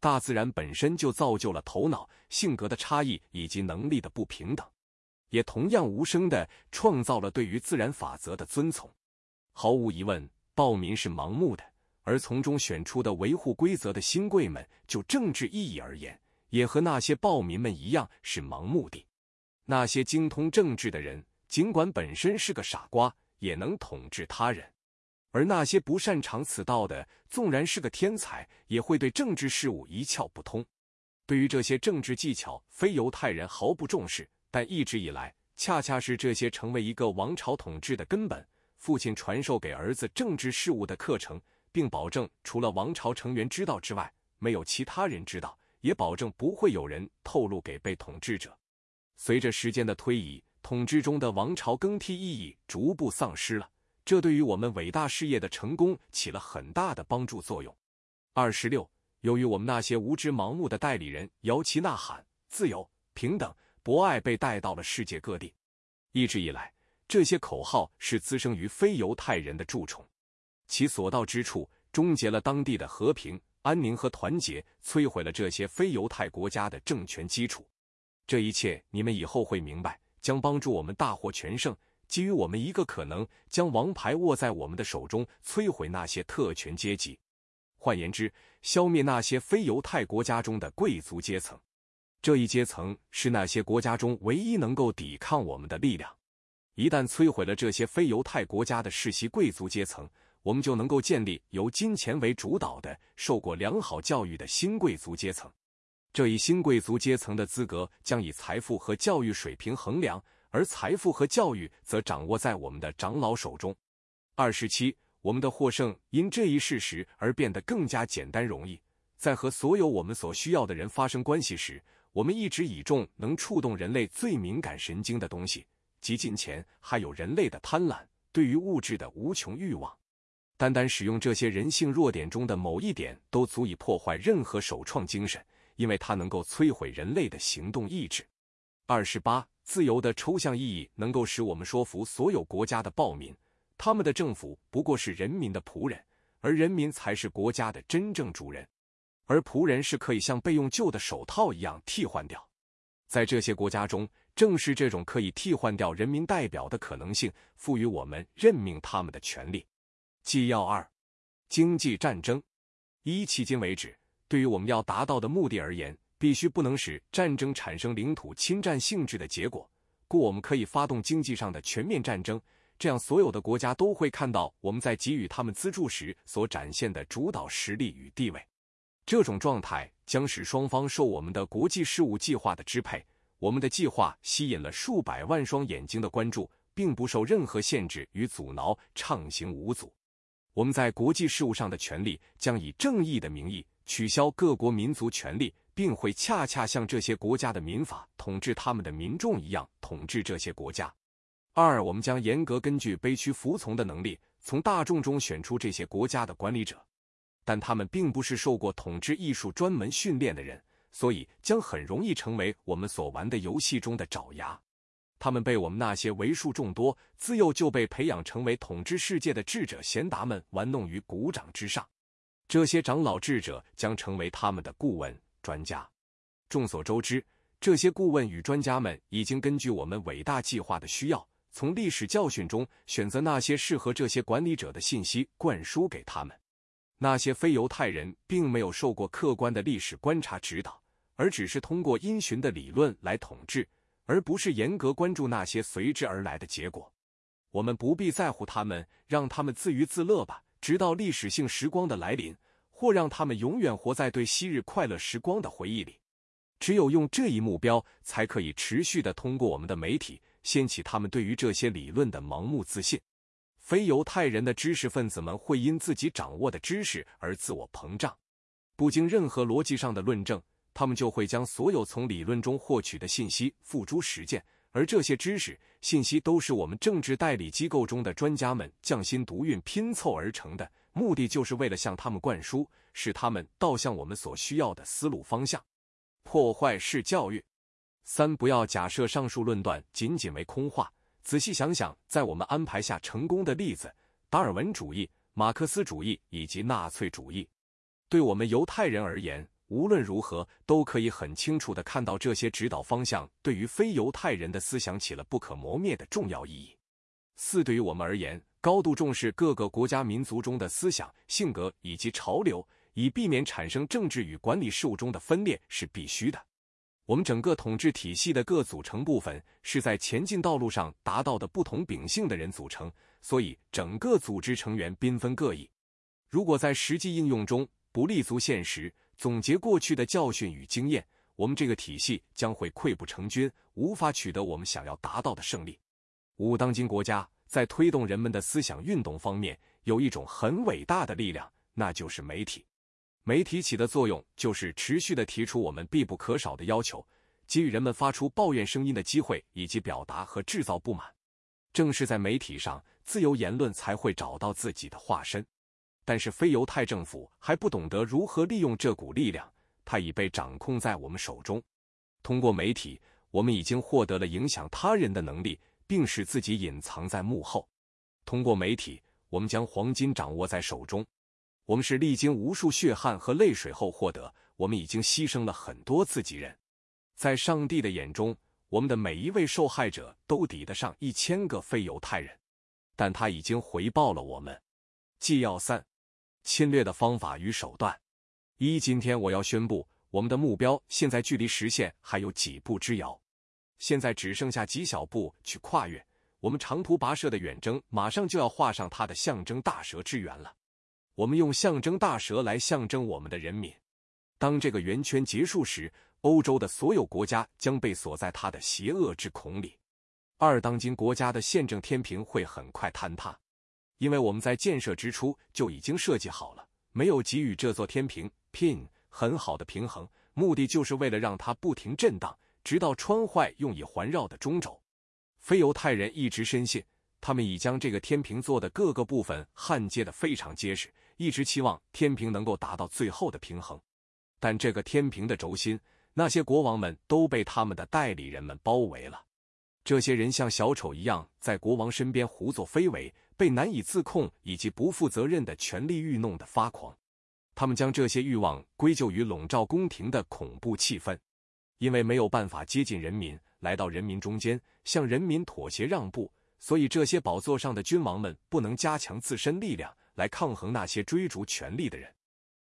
大自然本身就造就了头脑、性格的差异以及能力的不平等，也同样无声的创造了对于自然法则的遵从。毫无疑问，暴民是盲目的，而从中选出的维护规则的新贵们，就政治意义而言，也和那些暴民们一样是盲目的。那些精通政治的人，尽管本身是个傻瓜，也能统治他人；而那些不擅长此道的，纵然是个天才，也会对政治事务一窍不通。对于这些政治技巧，非犹太人毫不重视。但一直以来，恰恰是这些成为一个王朝统治的根本。父亲传授给儿子政治事务的课程，并保证除了王朝成员知道之外，没有其他人知道，也保证不会有人透露给被统治者。随着时间的推移，统治中的王朝更替意义逐步丧失了，这对于我们伟大事业的成功起了很大的帮助作用。二十六，由于我们那些无知盲目的代理人摇旗呐喊，自由、平等、博爱被带到了世界各地。一直以来，这些口号是滋生于非犹太人的蛀虫，其所到之处，终结了当地的和平、安宁和团结，摧毁了这些非犹太国家的政权基础。这一切，你们以后会明白，将帮助我们大获全胜，给予我们一个可能，将王牌握在我们的手中，摧毁那些特权阶级。换言之，消灭那些非犹太国家中的贵族阶层。这一阶层是那些国家中唯一能够抵抗我们的力量。一旦摧毁了这些非犹太国家的世袭贵族阶层，我们就能够建立由金钱为主导的、受过良好教育的新贵族阶层。这一新贵族阶层的资格将以财富和教育水平衡量，而财富和教育则掌握在我们的长老手中。二十七，我们的获胜因这一事实而变得更加简单容易。在和所有我们所需要的人发生关系时，我们一直倚重能触动人类最敏感神经的东西，即金钱，还有人类的贪婪，对于物质的无穷欲望。单单使用这些人性弱点中的某一点，都足以破坏任何首创精神。因为它能够摧毁人类的行动意志。二十八，自由的抽象意义能够使我们说服所有国家的暴民，他们的政府不过是人民的仆人，而人民才是国家的真正主人，而仆人是可以像备用旧的手套一样替换掉。在这些国家中，正是这种可以替换掉人民代表的可能性，赋予我们任命他们的权利。纪要二：经济战争。一迄今为止。对于我们要达到的目的而言，必须不能使战争产生领土侵占性质的结果。故我们可以发动经济上的全面战争，这样所有的国家都会看到我们在给予他们资助时所展现的主导实力与地位。这种状态将使双方受我们的国际事务计划的支配。我们的计划吸引了数百万双眼睛的关注，并不受任何限制与阻挠，畅行无阻。我们在国际事务上的权利将以正义的名义。取消各国民族权利，并会恰恰像这些国家的民法统治他们的民众一样统治这些国家。二，我们将严格根据卑屈服从的能力，从大众中选出这些国家的管理者，但他们并不是受过统治艺术专门训练的人，所以将很容易成为我们所玩的游戏中的爪牙。他们被我们那些为数众多、自幼就被培养成为统治世界的智者贤达们玩弄于股掌之上。这些长老智者将成为他们的顾问专家。众所周知，这些顾问与专家们已经根据我们伟大计划的需要，从历史教训中选择那些适合这些管理者的信息灌输给他们。那些非犹太人并没有受过客观的历史观察指导，而只是通过因循的理论来统治，而不是严格关注那些随之而来的结果。我们不必在乎他们，让他们自娱自乐吧，直到历史性时光的来临，或让他们永远活在对昔日快乐时光的回忆里。只有用这一目标，才可以持续的通过我们的媒体掀起他们对于这些理论的盲目自信。非犹太人的知识分子们会因自己掌握的知识而自我膨胀，不经任何逻辑上的论证，他们就会将所有从理论中获取的信息付诸实践。而这些知识信息都是我们政治代理机构中的专家们匠心独运拼凑而成的，目的就是为了向他们灌输，使他们倒向我们所需要的思路方向。破坏式教育，三不要假设上述论断仅仅为空话。仔细想想，在我们安排下成功的例子，达尔文主义、马克思主义以及纳粹主义，对我们犹太人而言，无论如何都可以很清楚的看到这些指导方向对于非犹太人的思想起了不可磨灭的重要意义。四对于我们而言，高度重视各个国家民族中的思想、性格以及潮流，以避免产生政治与管理事务中的分裂是必须的。我们整个统治体系的各组成部分是在前进道路上达到的不同秉性的人组成，所以整个组织成员缤纷各异。如果在实际应用中不立足现实，总结过去的教训与经验，我们这个体系将会溃不成军，无法取得我们想要达到的胜利。五，当今国家在推动人们的思想运动方面有一种很伟大的力量，那就是媒体。媒体起的作用就是持续的提出我们必不可少的要求，给予人们发出抱怨声音的机会，以及表达和制造不满。正是在媒体上，自由言论才会找到自己的化身。但是非犹太政府还不懂得如何利用这股力量，它已被掌控在我们手中。通过媒体，我们已经获得了影响他人的能力，并使自己隐藏在幕后。通过媒体，我们将黄金掌握在手中。我们是历经无数血汗和泪水后获得，我们已经牺牲了很多自己人，在上帝的眼中，我们的每一位受害者都抵得上一千个非犹太人，但他已经回报了我们。纪要三：侵略的方法与手段。一，今天我要宣布，我们的目标现在距离实现还有几步之遥，现在只剩下几小步去跨越，我们长途跋涉的远征马上就要画上它的象征大蛇之圆了。我们用象征大蛇来象征我们的人民。当这个圆圈结束时，欧洲的所有国家将被锁在它的邪恶之孔里。二，当今国家的宪政天平会很快坍塌，因为我们在建设之初就已经设计好了，没有给予这座天平 pin 很好的平衡，目的就是为了让它不停震荡，直到穿坏用以环绕的中轴。非犹太人一直深信，他们已将这个天平座的各个部分焊接的非常结实。一直期望天平能够达到最后的平衡，但这个天平的轴心，那些国王们都被他们的代理人们包围了。这些人像小丑一样在国王身边胡作非为，被难以自控以及不负责任的权力欲弄得发狂。他们将这些欲望归咎于笼罩宫廷的恐怖气氛，因为没有办法接近人民，来到人民中间，向人民妥协让步，所以这些宝座上的君王们不能加强自身力量。来抗衡那些追逐权力的人，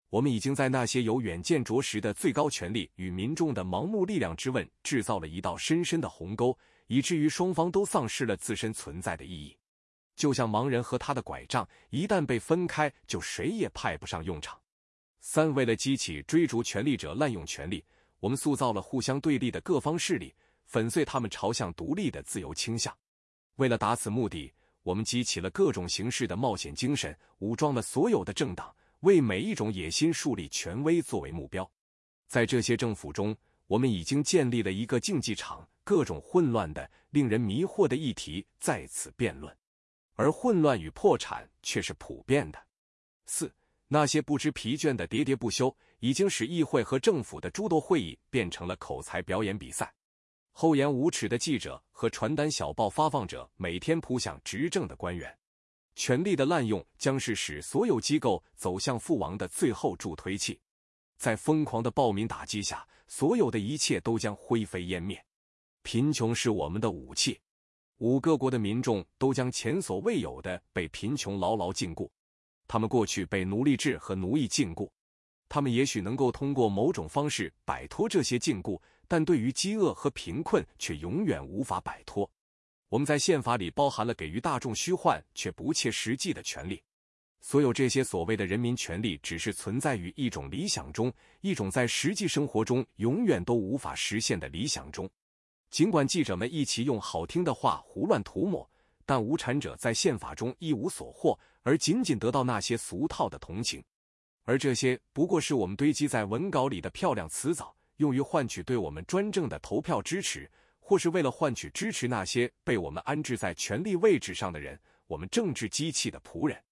我们已经在那些有远见卓识的最高权力与民众的盲目力量之问制造了一道深深的鸿沟，以至于双方都丧失了自身存在的意义。就像盲人和他的拐杖，一旦被分开，就谁也派不上用场。三，为了激起追逐权力者滥用权力，我们塑造了互相对立的各方势力，粉碎他们朝向独立的自由倾向。为了达此目的。我们激起了各种形式的冒险精神，武装了所有的政党，为每一种野心树立权威作为目标。在这些政府中，我们已经建立了一个竞技场，各种混乱的、令人迷惑的议题在此辩论，而混乱与破产却是普遍的。四，那些不知疲倦的喋喋不休，已经使议会和政府的诸多会议变成了口才表演比赛。厚颜无耻的记者和传单小报发放者每天扑向执政的官员，权力的滥用将是使所有机构走向覆亡的最后助推器。在疯狂的暴民打击下，所有的一切都将灰飞烟灭。贫穷是我们的武器，五个国的民众都将前所未有的被贫穷牢牢禁锢。他们过去被奴隶制和奴役禁锢，他们也许能够通过某种方式摆脱这些禁锢，但对于饥饿和贫困却永远无法摆脱。我们在宪法里包含了给予大众虚幻却不切实际的权利。所有这些所谓的人民权利，只是存在于一种理想中，一种在实际生活中永远都无法实现的理想中。尽管记者们一起用好听的话胡乱涂抹，但无产者在宪法中一无所获，而仅仅得到那些俗套的同情。而这些不过是我们堆积在文稿里的漂亮词藻，用于换取对我们专政的投票支持，或是为了换取支持那些被我们安置在权力位置上的人——我们政治机器的仆人。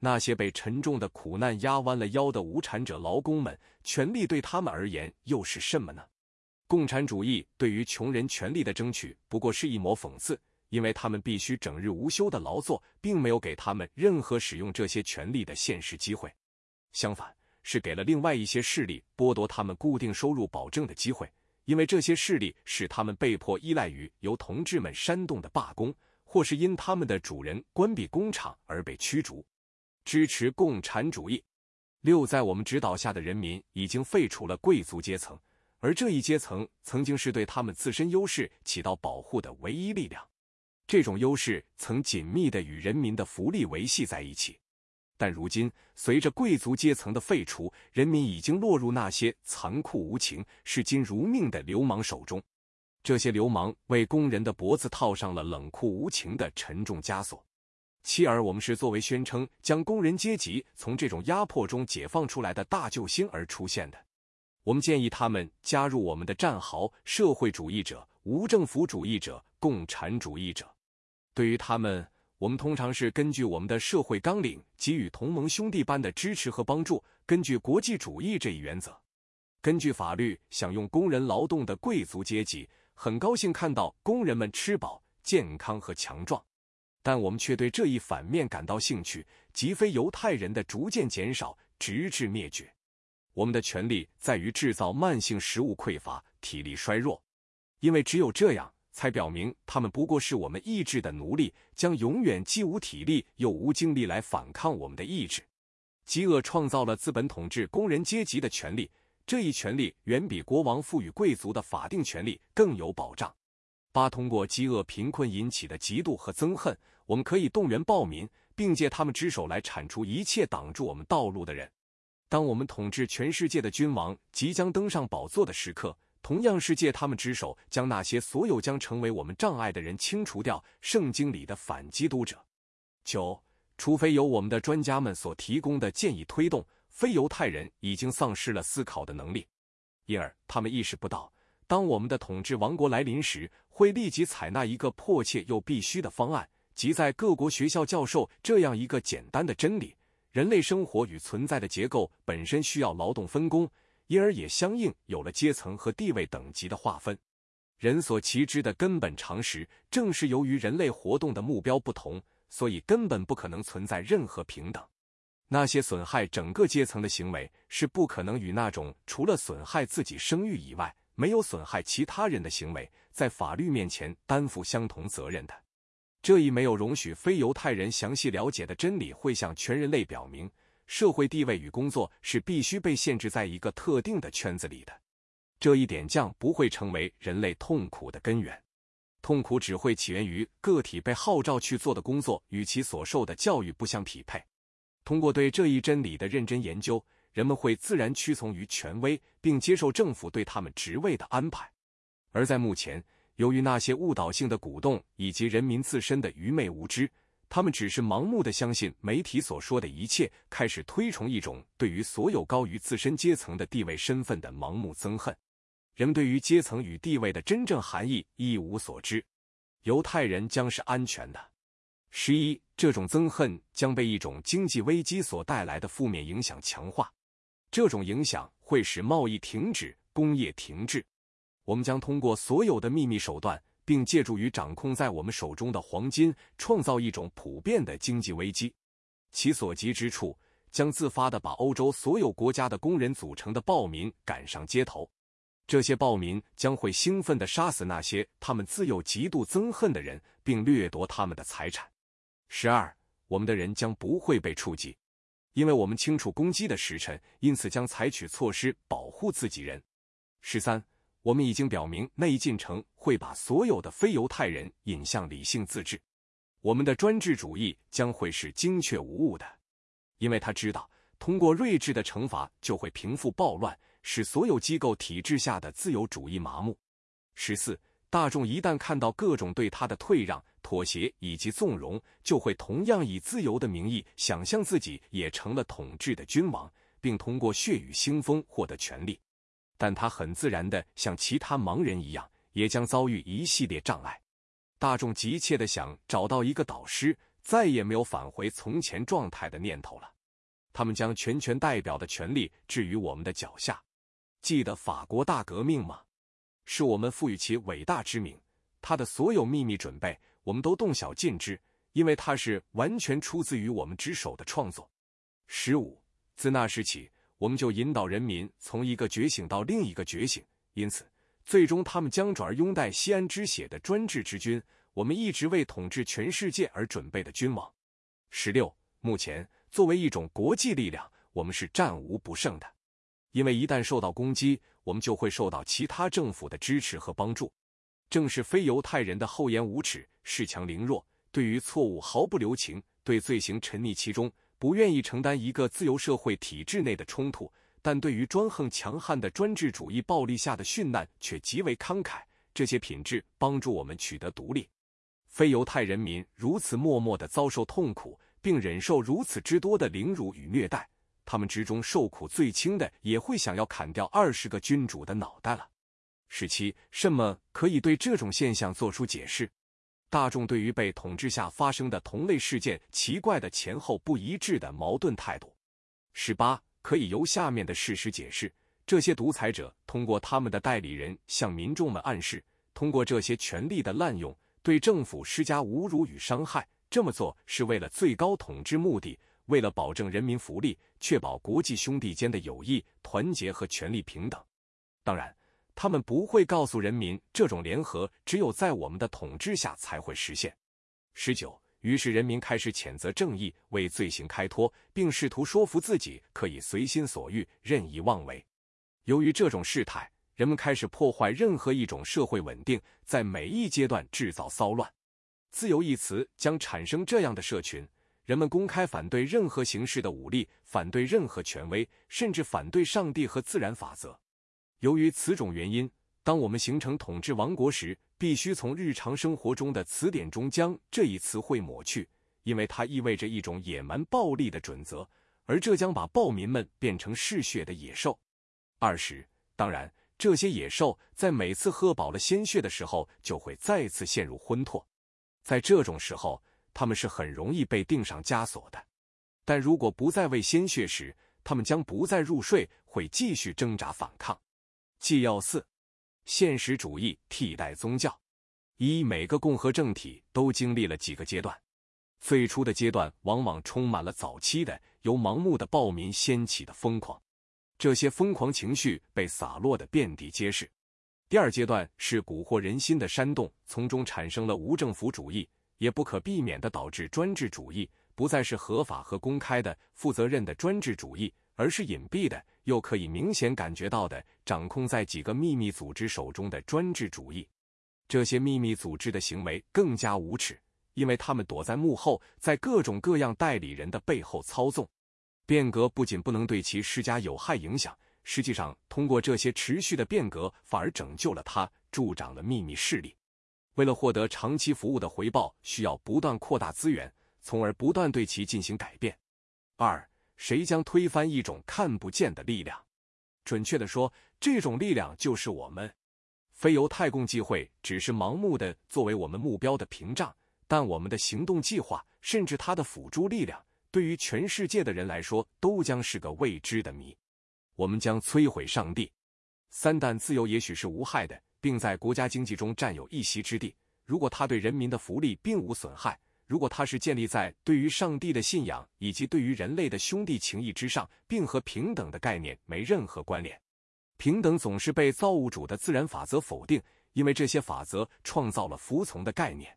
那些被沉重的苦难压弯了腰的无产者劳工们，权力对他们而言又是什么呢？共产主义对于穷人权利的争取不过是一抹讽刺，因为他们必须整日无休的劳作，并没有给他们任何使用这些权利的现实机会。相反，是给了另外一些势力剥夺他们固定收入保证的机会，因为这些势力使他们被迫依赖于由同志们煽动的罢工，或是因他们的主人关闭工厂而被驱逐。支持共产主义。六，在我们指导下的人民已经废除了贵族阶层，而这一阶层曾经是对他们自身优势起到保护的唯一力量。这种优势曾紧密的与人民的福利维系在一起，但如今随着贵族阶层的废除，人民已经落入那些残酷无情、视金如命的流氓手中。这些流氓为工人的脖子套上了冷酷无情的沉重枷锁。其而，我们是作为宣称将工人阶级从这种压迫中解放出来的大救星而出现的。我们建议他们加入我们的战壕：社会主义者、无政府主义者、共产主义者。对于他们，我们通常是根据我们的社会纲领给予同盟兄弟般的支持和帮助，根据国际主义这一原则，根据法律享用工人劳动的贵族阶级，很高兴看到工人们吃饱、健康和强壮。但我们却对这一反面感到兴趣，即非犹太人的逐渐减少，直至灭绝。我们的权利在于制造慢性食物匮乏、体力衰弱，因为只有这样，才表明他们不过是我们意志的奴隶，将永远既无体力又无精力来反抗我们的意志。饥饿创造了资本统治工人阶级的权利，这一权利远比国王赋予贵族的法定权利更有保障。八通过饥饿贫困引起的嫉妒和憎恨，我们可以动员暴民，并借他们之手来铲除一切挡住我们道路的人。当我们统治全世界的君王即将登上宝座的时刻，同样是借他们之手将那些所有将成为我们障碍的人清除掉。圣经里的反基督者。九，除非由我们的专家们所提供的建议推动，非犹太人已经丧失了思考的能力，因而他们意识不到。当我们的统治王国来临时，会立即采纳一个迫切又必须的方案，即在各国学校教授这样一个简单的真理：人类生活与存在的结构本身需要劳动分工，因而也相应有了阶层和地位等级的划分。人所齐知的根本常识，正是由于人类活动的目标不同，所以根本不可能存在任何平等。那些损害整个阶层的行为，是不可能与那种除了损害自己声誉以外。没有损害其他人的行为，在法律面前担负相同责任的这一没有容许非犹太人详细了解的真理，会向全人类表明，社会地位与工作是必须被限制在一个特定的圈子里的。这一点将不会成为人类痛苦的根源，痛苦只会起源于个体被号召去做的工作与其所受的教育不相匹配。通过对这一真理的认真研究。人们会自然屈从于权威，并接受政府对他们职位的安排。而在目前，由于那些误导性的鼓动以及人民自身的愚昧无知，他们只是盲目的相信媒体所说的一切，开始推崇一种对于所有高于自身阶层的地位身份的盲目憎恨。人们对于阶层与地位的真正含义一无所知。犹太人将是安全的。十一，这种憎恨将被一种经济危机所带来的负面影响强化。这种影响会使贸易停止，工业停滞。我们将通过所有的秘密手段，并借助于掌控在我们手中的黄金，创造一种普遍的经济危机。其所及之处，将自发地把欧洲所有国家的工人组成的暴民赶上街头。这些暴民将会兴奋地杀死那些他们自幼极度憎恨的人，并掠夺他们的财产。十二，我们的人将不会被触及，因为我们清楚攻击的时辰，因此将采取措施保护自己人。十三，我们已经表明，那一进程会把所有的非犹太人引向理性自治。我们的专制主义将会是精确无误的，因为他知道，通过睿智的惩罚就会平复暴乱。使所有机构体制下的自由主义麻木。十四，大众一旦看到各种对他的退让、妥协以及纵容，就会同样以自由的名义想象自己也成了统治的君王，并通过血雨腥风获得权力。但他很自然的像其他盲人一样，也将遭遇一系列障碍。大众急切的想找到一个导师，再也没有返回从前状态的念头了。他们将全权代表的权利置于我们的脚下。记得法国大革命吗？是我们赋予其伟大之名。他的所有秘密准备，我们都动小尽之，因为它是完全出自于我们之手的创作。十五，自那时起，我们就引导人民从一个觉醒到另一个觉醒，因此，最终他们将转而拥戴西安之血的专制之君，我们一直为统治全世界而准备的君王。十六，目前作为一种国际力量，我们是战无不胜的。因为一旦受到攻击，我们就会受到其他政府的支持和帮助。正是非犹太人的厚颜无耻、恃强凌弱，对于错误毫不留情，对罪行沉溺其中，不愿意承担一个自由社会体制内的冲突，但对于专横强悍的专制主义暴力下的殉难却极为慷慨。这些品质帮助我们取得独立。非犹太人民如此默默地遭受痛苦，并忍受如此之多的凌辱与虐待。他们之中受苦最轻的，也会想要砍掉二十个君主的脑袋了。十七，什么可以对这种现象做出解释？大众对于被统治下发生的同类事件奇怪的前后不一致的矛盾态度。十八，可以由下面的事实解释：这些独裁者通过他们的代理人向民众们暗示，通过这些权力的滥用，对政府施加侮辱与伤害。这么做是为了最高统治目的。为了保证人民福利，确保国际兄弟间的友谊、团结和权力平等，当然，他们不会告诉人民，这种联合只有在我们的统治下才会实现。十九，于是人民开始谴责正义，为罪行开脱，并试图说服自己可以随心所欲、任意妄为。由于这种事态，人们开始破坏任何一种社会稳定，在每一阶段制造骚乱。自由一词将产生这样的社群。人们公开反对任何形式的武力，反对任何权威，甚至反对上帝和自然法则。由于此种原因，当我们形成统治王国时，必须从日常生活中的词典中将这一词汇抹去，因为它意味着一种野蛮暴力的准则，而这将把暴民们变成嗜血的野兽。二十，当然，这些野兽在每次喝饱了鲜血的时候，就会再次陷入昏拓。在这种时候。他们是很容易被钉上枷锁的，但如果不再喂鲜血时，他们将不再入睡，会继续挣扎反抗。纪要四：现实主义替代宗教。一，每个共和政体都经历了几个阶段，最初的阶段往往充满了早期的由盲目的暴民掀起的疯狂，这些疯狂情绪被洒落的遍地皆是。第二阶段是蛊惑人心的煽动，从中产生了无政府主义。也不可避免地导致专制主义不再是合法和公开的、负责任的专制主义，而是隐蔽的，又可以明显感觉到的，掌控在几个秘密组织手中的专制主义。这些秘密组织的行为更加无耻，因为他们躲在幕后，在各种各样代理人的背后操纵。变革不仅不能对其施加有害影响，实际上通过这些持续的变革，反而拯救了他，助长了秘密势力。为了获得长期服务的回报，需要不断扩大资源，从而不断对其进行改变。二，谁将推翻一种看不见的力量？准确的说，这种力量就是我们。非犹太共济会只是盲目的作为我们目标的屏障，但我们的行动计划，甚至它的辅助力量，对于全世界的人来说，都将是个未知的谜。我们将摧毁上帝。三，但自由也许是无害的。并在国家经济中占有一席之地。如果他对人民的福利并无损害，如果它是建立在对于上帝的信仰以及对于人类的兄弟情谊之上，并和平等的概念没任何关联。平等总是被造物主的自然法则否定，因为这些法则创造了服从的概念。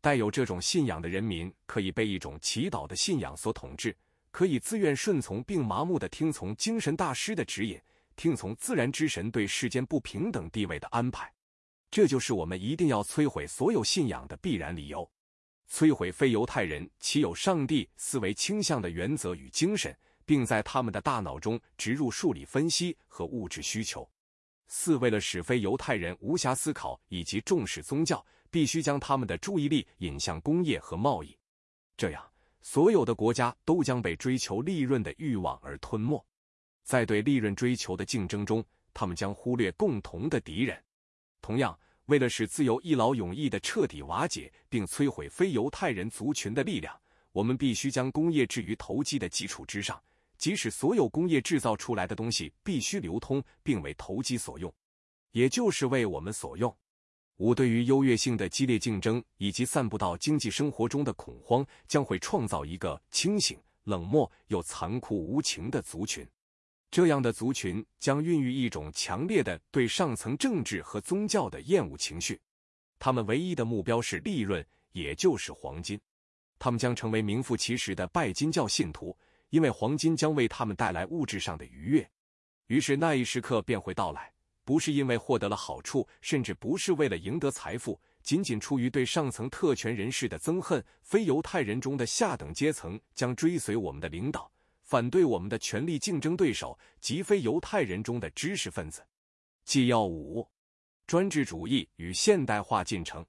带有这种信仰的人民可以被一种祈祷的信仰所统治，可以自愿顺从并麻木的听从精神大师的指引，听从自然之神对世间不平等地位的安排。这就是我们一定要摧毁所有信仰的必然理由。摧毁非犹太人其有上帝思维倾向的原则与精神，并在他们的大脑中植入数理分析和物质需求。四，为了使非犹太人无暇思考以及重视宗教，必须将他们的注意力引向工业和贸易。这样，所有的国家都将被追求利润的欲望而吞没。在对利润追求的竞争中，他们将忽略共同的敌人。同样。为了使自由一劳永逸的彻底瓦解并摧毁非犹太人族群的力量，我们必须将工业置于投机的基础之上，即使所有工业制造出来的东西必须流通并为投机所用，也就是为我们所用。五，对于优越性的激烈竞争以及散布到经济生活中的恐慌，将会创造一个清醒、冷漠又残酷无情的族群。这样的族群将孕育一种强烈的对上层政治和宗教的厌恶情绪，他们唯一的目标是利润，也就是黄金。他们将成为名副其实的拜金教信徒，因为黄金将为他们带来物质上的愉悦。于是那一时刻便会到来，不是因为获得了好处，甚至不是为了赢得财富，仅仅出于对上层特权人士的憎恨。非犹太人中的下等阶层将追随我们的领导。反对我们的权力竞争对手即非犹太人中的知识分子。纪要五：专制主义与现代化进程。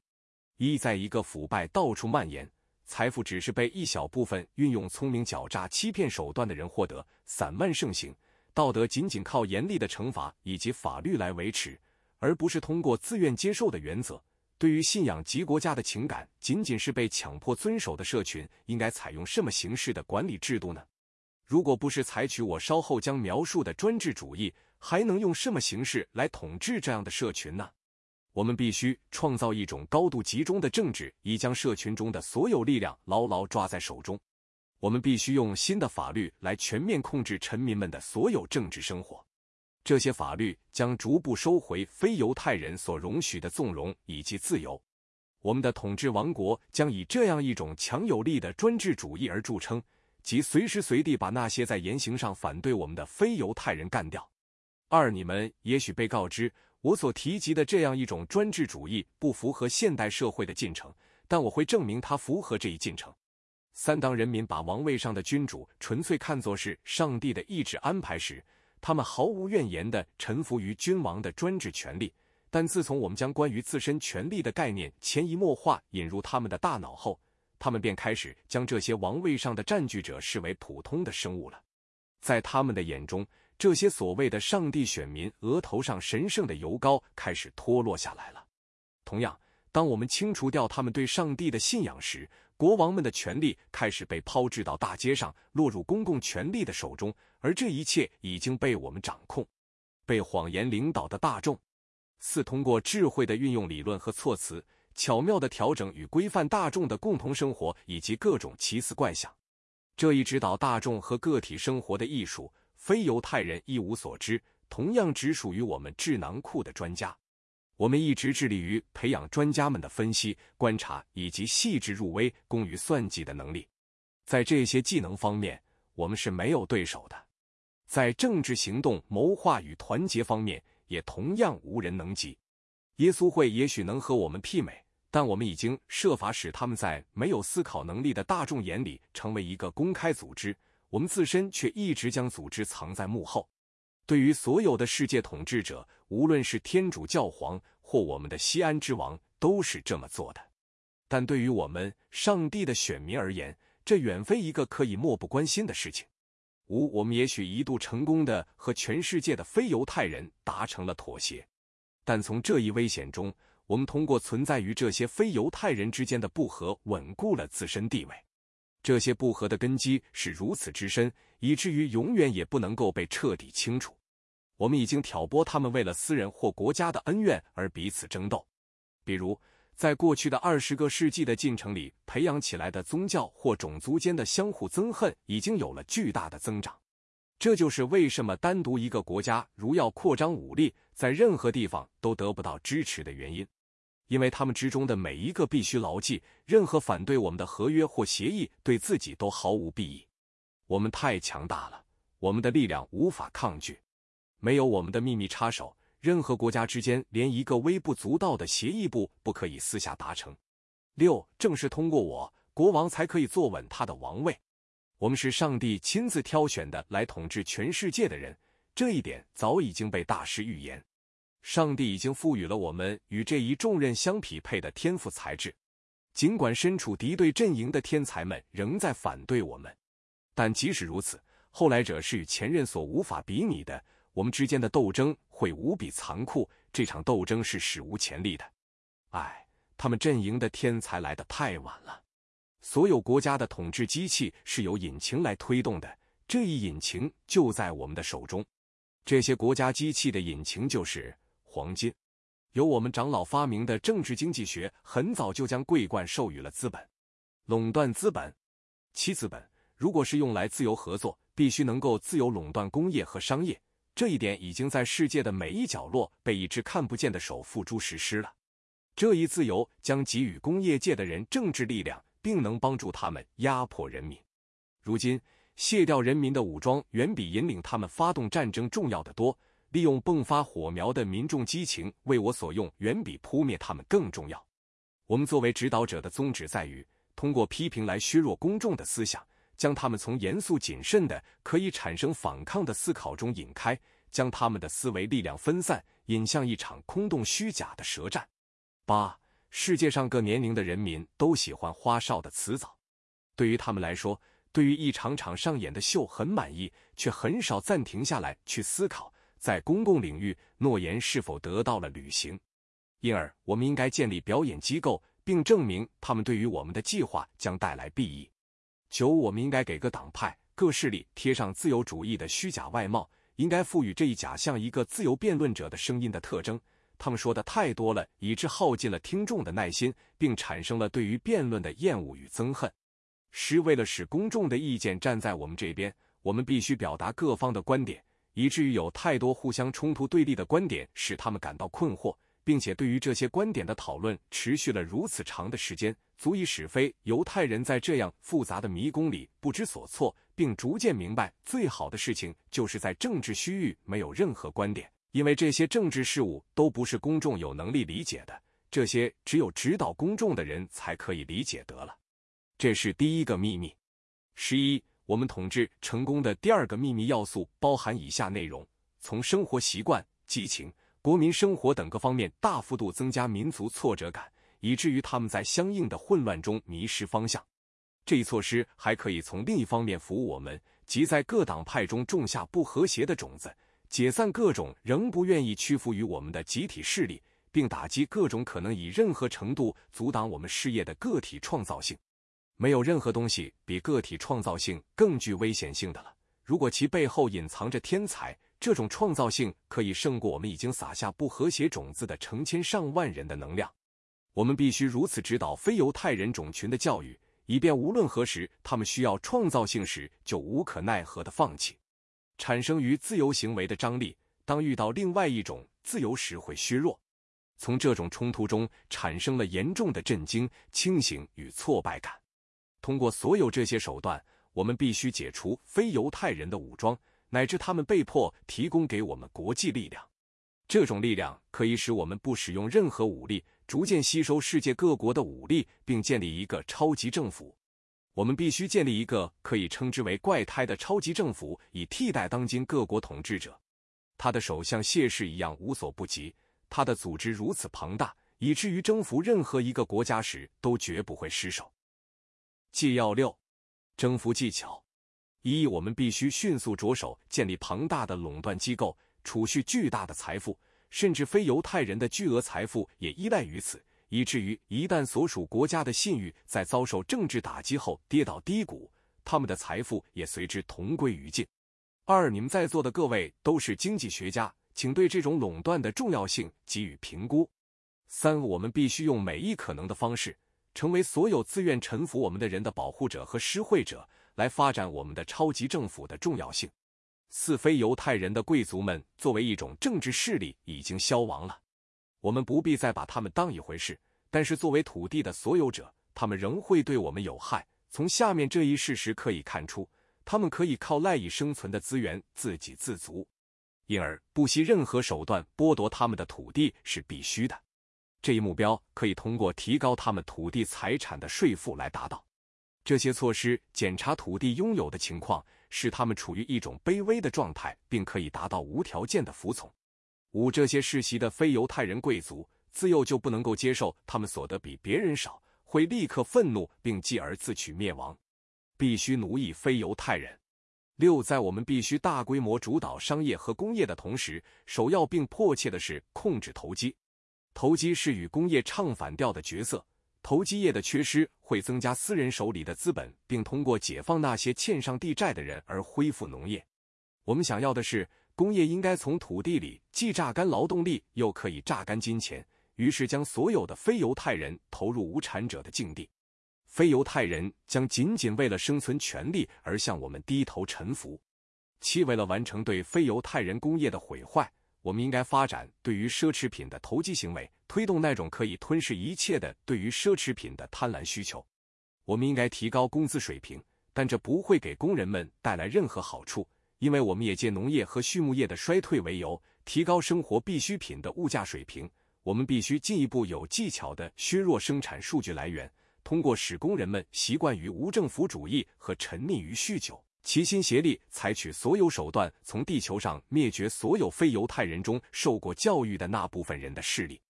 一，在一个腐败到处蔓延、财富只是被一小部分运用聪明狡诈、欺骗手段的人获得、散漫盛行、道德仅仅靠严厉的惩罚以及法律来维持，而不是通过自愿接受的原则，对于信仰及国家的情感仅仅是被强迫遵守的社群，应该采用什么形式的管理制度呢？如果不是采取我稍后将描述的专制主义，还能用什么形式来统治这样的社群呢？我们必须创造一种高度集中的政治，以将社群中的所有力量牢牢抓在手中。我们必须用新的法律来全面控制臣民们的所有政治生活。这些法律将逐步收回非犹太人所容许的纵容以及自由。我们的统治王国将以这样一种强有力的专制主义而著称。即随时随地把那些在言行上反对我们的非犹太人干掉。二，你们也许被告知，我所提及的这样一种专制主义不符合现代社会的进程，但我会证明它符合这一进程。三，当人民把王位上的君主纯粹看作是上帝的意志安排时，他们毫无怨言地臣服于君王的专制权力。但自从我们将关于自身权力的概念潜移默化引入他们的大脑后，他们便开始将这些王位上的占据者视为普通的生物了，在他们的眼中，这些所谓的上帝选民额头上神圣的油膏开始脱落下来了。同样，当我们清除掉他们对上帝的信仰时，国王们的权力开始被抛掷到大街上，落入公共权力的手中，而这一切已经被我们掌控，被谎言领导的大众。四，通过智慧的运用理论和措辞。巧妙的调整与规范大众的共同生活以及各种奇思怪想，这一指导大众和个体生活的艺术，非犹太人一无所知，同样只属于我们智囊库的专家。我们一直致力于培养专家们的分析、观察以及细致入微、工于算计的能力。在这些技能方面，我们是没有对手的；在政治行动、谋划与团结方面，也同样无人能及。耶稣会也许能和我们媲美。但我们已经设法使他们在没有思考能力的大众眼里成为一个公开组织，我们自身却一直将组织藏在幕后。对于所有的世界统治者，无论是天主教皇或我们的西安之王，都是这么做的。但对于我们上帝的选民而言，这远非一个可以漠不关心的事情。五，我们也许一度成功的和全世界的非犹太人达成了妥协，但从这一危险中。我们通过存在于这些非犹太人之间的不和，稳固了自身地位。这些不和的根基是如此之深，以至于永远也不能够被彻底清除。我们已经挑拨他们为了私人或国家的恩怨而彼此争斗。比如，在过去的二十个世纪的进程里，培养起来的宗教或种族间的相互憎恨已经有了巨大的增长。这就是为什么单独一个国家如要扩张武力，在任何地方都得不到支持的原因，因为他们之中的每一个必须牢记：任何反对我们的合约或协议，对自己都毫无裨益。我们太强大了，我们的力量无法抗拒。没有我们的秘密插手，任何国家之间连一个微不足道的协议部不可以私下达成。六，正是通过我，国王才可以坐稳他的王位。我们是上帝亲自挑选的来统治全世界的人，这一点早已经被大师预言。上帝已经赋予了我们与这一重任相匹配的天赋才智。尽管身处敌对阵营的天才们仍在反对我们，但即使如此，后来者是与前任所无法比拟的。我们之间的斗争会无比残酷，这场斗争是史无前例的。唉，他们阵营的天才来得太晚了。所有国家的统治机器是由引擎来推动的，这一引擎就在我们的手中。这些国家机器的引擎就是黄金。由我们长老发明的政治经济学，很早就将桂冠授予了资本。垄断资本，其资本如果是用来自由合作，必须能够自由垄断工业和商业。这一点已经在世界的每一角落被一只看不见的手付诸实施了。这一自由将给予工业界的人政治力量。并能帮助他们压迫人民。如今，卸掉人民的武装远比引领他们发动战争重要的多。利用迸发火苗的民众激情为我所用，远比扑灭他们更重要。我们作为指导者的宗旨在于，通过批评来削弱公众的思想，将他们从严肃谨慎的、可以产生反抗的思考中引开，将他们的思维力量分散，引向一场空洞虚假的舌战。八。世界上各年龄的人民都喜欢花哨的辞藻，对于他们来说，对于一场场上演的秀很满意，却很少暂停下来去思考，在公共领域诺言是否得到了履行。因而，我们应该建立表演机构，并证明他们对于我们的计划将带来裨益。九，我们应该给各党派、各势力贴上自由主义的虚假外貌，应该赋予这一假象一个自由辩论者的声音的特征。他们说的太多了，以致耗尽了听众的耐心，并产生了对于辩论的厌恶与憎恨。十为了使公众的意见站在我们这边，我们必须表达各方的观点，以至于有太多互相冲突对立的观点，使他们感到困惑，并且对于这些观点的讨论持续了如此长的时间，足以使非犹太人在这样复杂的迷宫里不知所措，并逐渐明白，最好的事情就是在政治区域没有任何观点。因为这些政治事务都不是公众有能力理解的，这些只有指导公众的人才可以理解得了。这是第一个秘密。十一，我们统治成功的第二个秘密要素包含以下内容：从生活习惯、激情、国民生活等各方面大幅度增加民族挫折感，以至于他们在相应的混乱中迷失方向。这一措施还可以从另一方面服务我们，即在各党派中种下不和谐的种子。解散各种仍不愿意屈服于我们的集体势力，并打击各种可能以任何程度阻挡我们事业的个体创造性。没有任何东西比个体创造性更具危险性的了。如果其背后隐藏着天才，这种创造性可以胜过我们已经撒下不和谐种子的成千上万人的能量。我们必须如此指导非犹太人种群的教育，以便无论何时他们需要创造性时，就无可奈何的放弃。产生于自由行为的张力，当遇到另外一种自由时会削弱。从这种冲突中产生了严重的震惊、清醒与挫败感。通过所有这些手段，我们必须解除非犹太人的武装，乃至他们被迫提供给我们国际力量。这种力量可以使我们不使用任何武力，逐渐吸收世界各国的武力，并建立一个超级政府。我们必须建立一个可以称之为“怪胎”的超级政府，以替代当今各国统治者。他的手像谢氏一样无所不及，他的组织如此庞大，以至于征服任何一个国家时都绝不会失手。纪要六：征服技巧一，我们必须迅速着手建立庞大的垄断机构，储蓄巨大的财富，甚至非犹太人的巨额财富也依赖于此。以至于一旦所属国家的信誉在遭受政治打击后跌到低谷，他们的财富也随之同归于尽。二，你们在座的各位都是经济学家，请对这种垄断的重要性给予评估。三，我们必须用每一可能的方式，成为所有自愿臣服我们的人的保护者和施惠者，来发展我们的超级政府的重要性。四非犹太人的贵族们作为一种政治势力已经消亡了，我们不必再把他们当一回事。但是作为土地的所有者，他们仍会对我们有害。从下面这一事实可以看出，他们可以靠赖以生存的资源自给自足，因而不惜任何手段剥夺他们的土地是必须的。这一目标可以通过提高他们土地财产的税负来达到。这些措施检查土地拥有的情况，使他们处于一种卑微的状态，并可以达到无条件的服从。五这些世袭的非犹太人贵族自幼就不能够接受他们所得比别人少，会立刻愤怒并继而自取灭亡，必须奴役非犹太人。六在我们必须大规模主导商业和工业的同时，首要并迫切的是控制投机。投机是与工业唱反调的角色。投机业的缺失会增加私人手里的资本，并通过解放那些欠上地债的人而恢复农业。我们想要的是，工业应该从土地里既榨干劳动力，又可以榨干金钱。于是，将所有的非犹太人投入无产者的境地。非犹太人将仅仅为了生存权利而向我们低头臣服。七，为了完成对非犹太人工业的毁坏。我们应该发展对于奢侈品的投机行为，推动那种可以吞噬一切的对于奢侈品的贪婪需求。我们应该提高工资水平，但这不会给工人们带来任何好处，因为我们也借农业和畜牧业的衰退为由，提高生活必需品的物价水平。我们必须进一步有技巧地削弱生产数据来源，通过使工人们习惯于无政府主义和沉溺于酗酒。齐心协力，采取所有手段，从地球上灭绝所有非犹太人中受过教育的那部分人的势力。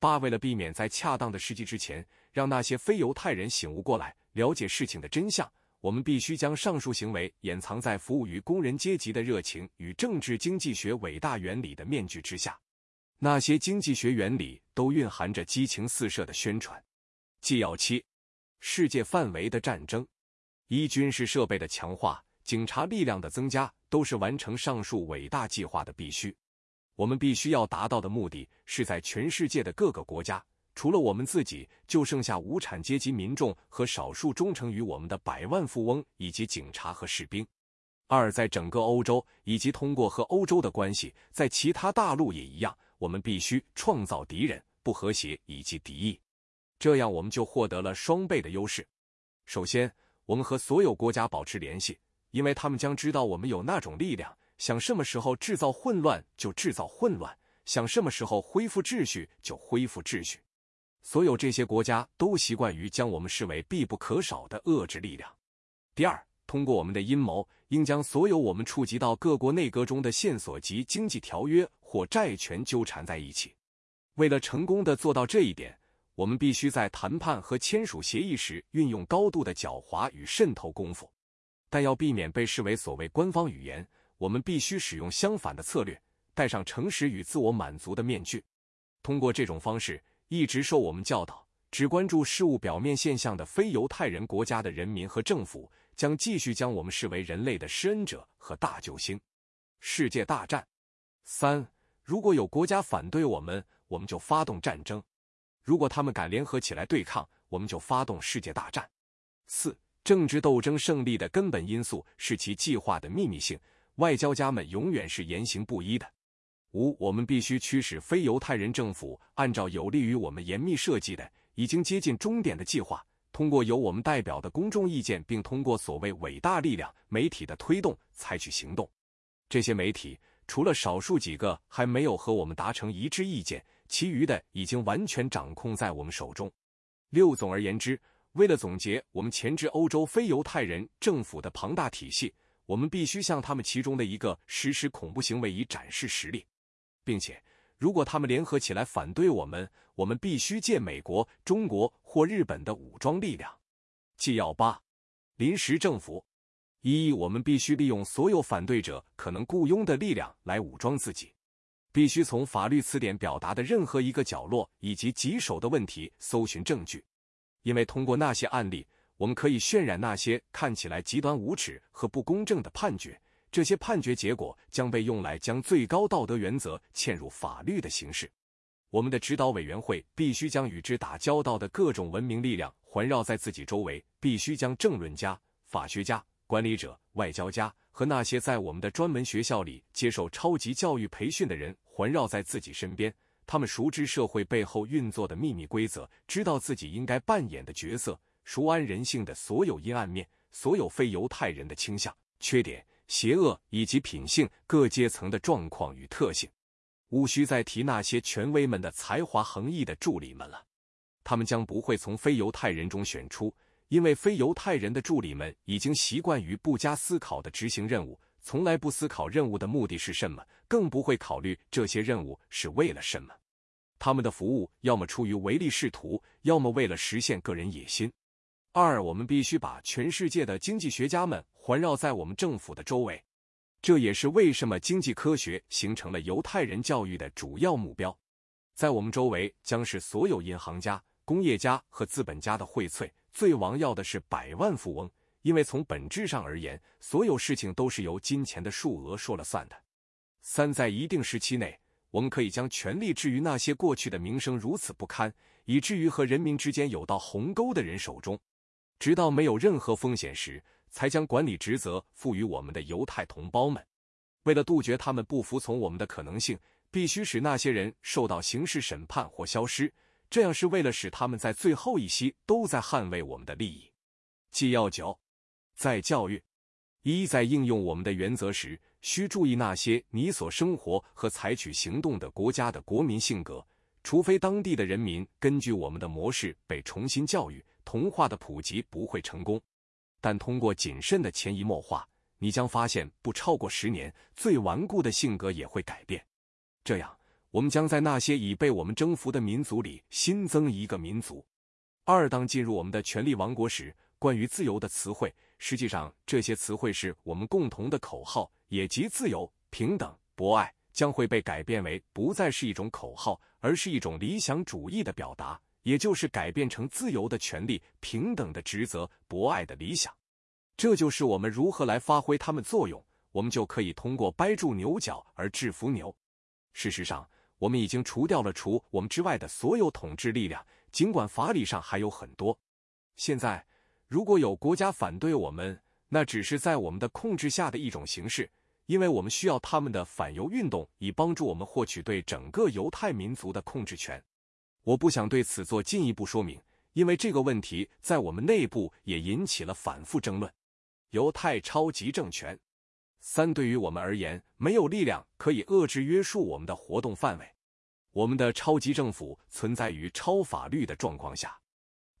八，为了避免在恰当的时机之前让那些非犹太人醒悟过来，了解事情的真相，我们必须将上述行为掩藏在服务于工人阶级的热情与政治经济学伟大原理的面具之下。那些经济学原理都蕴含着激情四射的宣传。纪要七：世界范围的战争，一军事设备的强化。警察力量的增加都是完成上述伟大计划的必须。我们必须要达到的目的是在全世界的各个国家，除了我们自己，就剩下无产阶级民众和少数忠诚于我们的百万富翁以及警察和士兵。二，在整个欧洲以及通过和欧洲的关系，在其他大陆也一样，我们必须创造敌人、不和谐以及敌意，这样我们就获得了双倍的优势。首先，我们和所有国家保持联系。因为他们将知道我们有那种力量，想什么时候制造混乱就制造混乱，想什么时候恢复秩序就恢复秩序。所有这些国家都习惯于将我们视为必不可少的遏制力量。第二，通过我们的阴谋，应将所有我们触及到各国内阁中的线索及经济条约或债权纠缠在一起。为了成功的做到这一点，我们必须在谈判和签署协议时运用高度的狡猾与渗透功夫。但要避免被视为所谓官方语言，我们必须使用相反的策略，戴上诚实与自我满足的面具。通过这种方式，一直受我们教导，只关注事物表面现象的非犹太人国家的人民和政府，将继续将我们视为人类的施恩者和大救星。世界大战三：如果有国家反对我们，我们就发动战争；如果他们敢联合起来对抗，我们就发动世界大战。四。政治斗争胜利的根本因素是其计划的秘密性，外交家们永远是言行不一的。五，我们必须驱使非犹太人政府按照有利于我们严密设计的、已经接近终点的计划，通过由我们代表的公众意见，并通过所谓伟大力量媒体的推动，采取行动。这些媒体除了少数几个还没有和我们达成一致意见，其余的已经完全掌控在我们手中。六，总而言之。为了总结我们前置欧洲非犹太人政府的庞大体系，我们必须向他们其中的一个实施恐怖行为以展示实力，并且，如果他们联合起来反对我们，我们必须借美国、中国或日本的武装力量。纪要八：临时政府一，我们必须利用所有反对者可能雇佣的力量来武装自己，必须从法律词典表达的任何一个角落以及棘手的问题搜寻证据。因为通过那些案例，我们可以渲染那些看起来极端无耻和不公正的判决。这些判决结果将被用来将最高道德原则嵌入法律的形式。我们的指导委员会必须将与之打交道的各种文明力量环绕在自己周围，必须将政论家、法学家、管理者、外交家和。那些在我们的专门学校里接受超级教育培训的人环绕在自己身边。他们熟知社会背后运作的秘密规则，知道自己应该扮演的角色，熟谙人性的所有阴暗面，所有非犹太人的倾向、缺点、邪恶以及品性各阶层的状况与特性。无需再提那些权威们的才华横溢的助理们了，他们将不会从非犹太人中选出，因为非犹太人的助理们已经习惯于不加思考的执行任务。从来不思考任务的目的是什么，更不会考虑这些任务是为了什么。他们的服务要么出于唯利是图，要么为了实现个人野心。二，我们必须把全世界的经济学家们环绕在我们政府的周围，这也是为什么经济科学形成了犹太人教育的主要目标。在我们周围将是所有银行家、工业家和资本家的荟萃。最王要的是百万富翁。因为从本质上而言，所有事情都是由金钱的数额说了算的。三，在一定时期内，我们可以将权力置于那些过去的名声如此不堪，以至于和人民之间有道鸿沟的人手中，直到没有任何风险时，才将管理职责赋予我们的犹太同胞们。为了杜绝他们不服从我们的可能性，必须使那些人受到刑事审判或消失。这样是为了使他们在最后一息都在捍卫我们的利益。纪要九。在教育，一在应用我们的原则时，需注意那些你所生活和采取行动的国家的国民性格。除非当地的人民根据我们的模式被重新教育，童话的普及不会成功。但通过谨慎的潜移默化，你将发现，不超过十年，最顽固的性格也会改变。这样，我们将在那些已被我们征服的民族里新增一个民族。二，当进入我们的权力王国时，关于自由的词汇。实际上，这些词汇是我们共同的口号，也即自由、平等、博爱，将会被改变为不再是一种口号，而是一种理想主义的表达，也就是改变成自由的权利、平等的职责、博爱的理想。这就是我们如何来发挥它们作用，我们就可以通过掰住牛角而制服牛。事实上，我们已经除掉了除我们之外的所有统治力量，尽管法理上还有很多。现在。如果有国家反对我们，那只是在我们的控制下的一种形式，因为我们需要他们的反犹运动以帮助我们获取对整个犹太民族的控制权。我不想对此做进一步说明，因为这个问题在我们内部也引起了反复争论。犹太超级政权三对于我们而言，没有力量可以遏制约束我们的活动范围。我们的超级政府存在于超法律的状况下。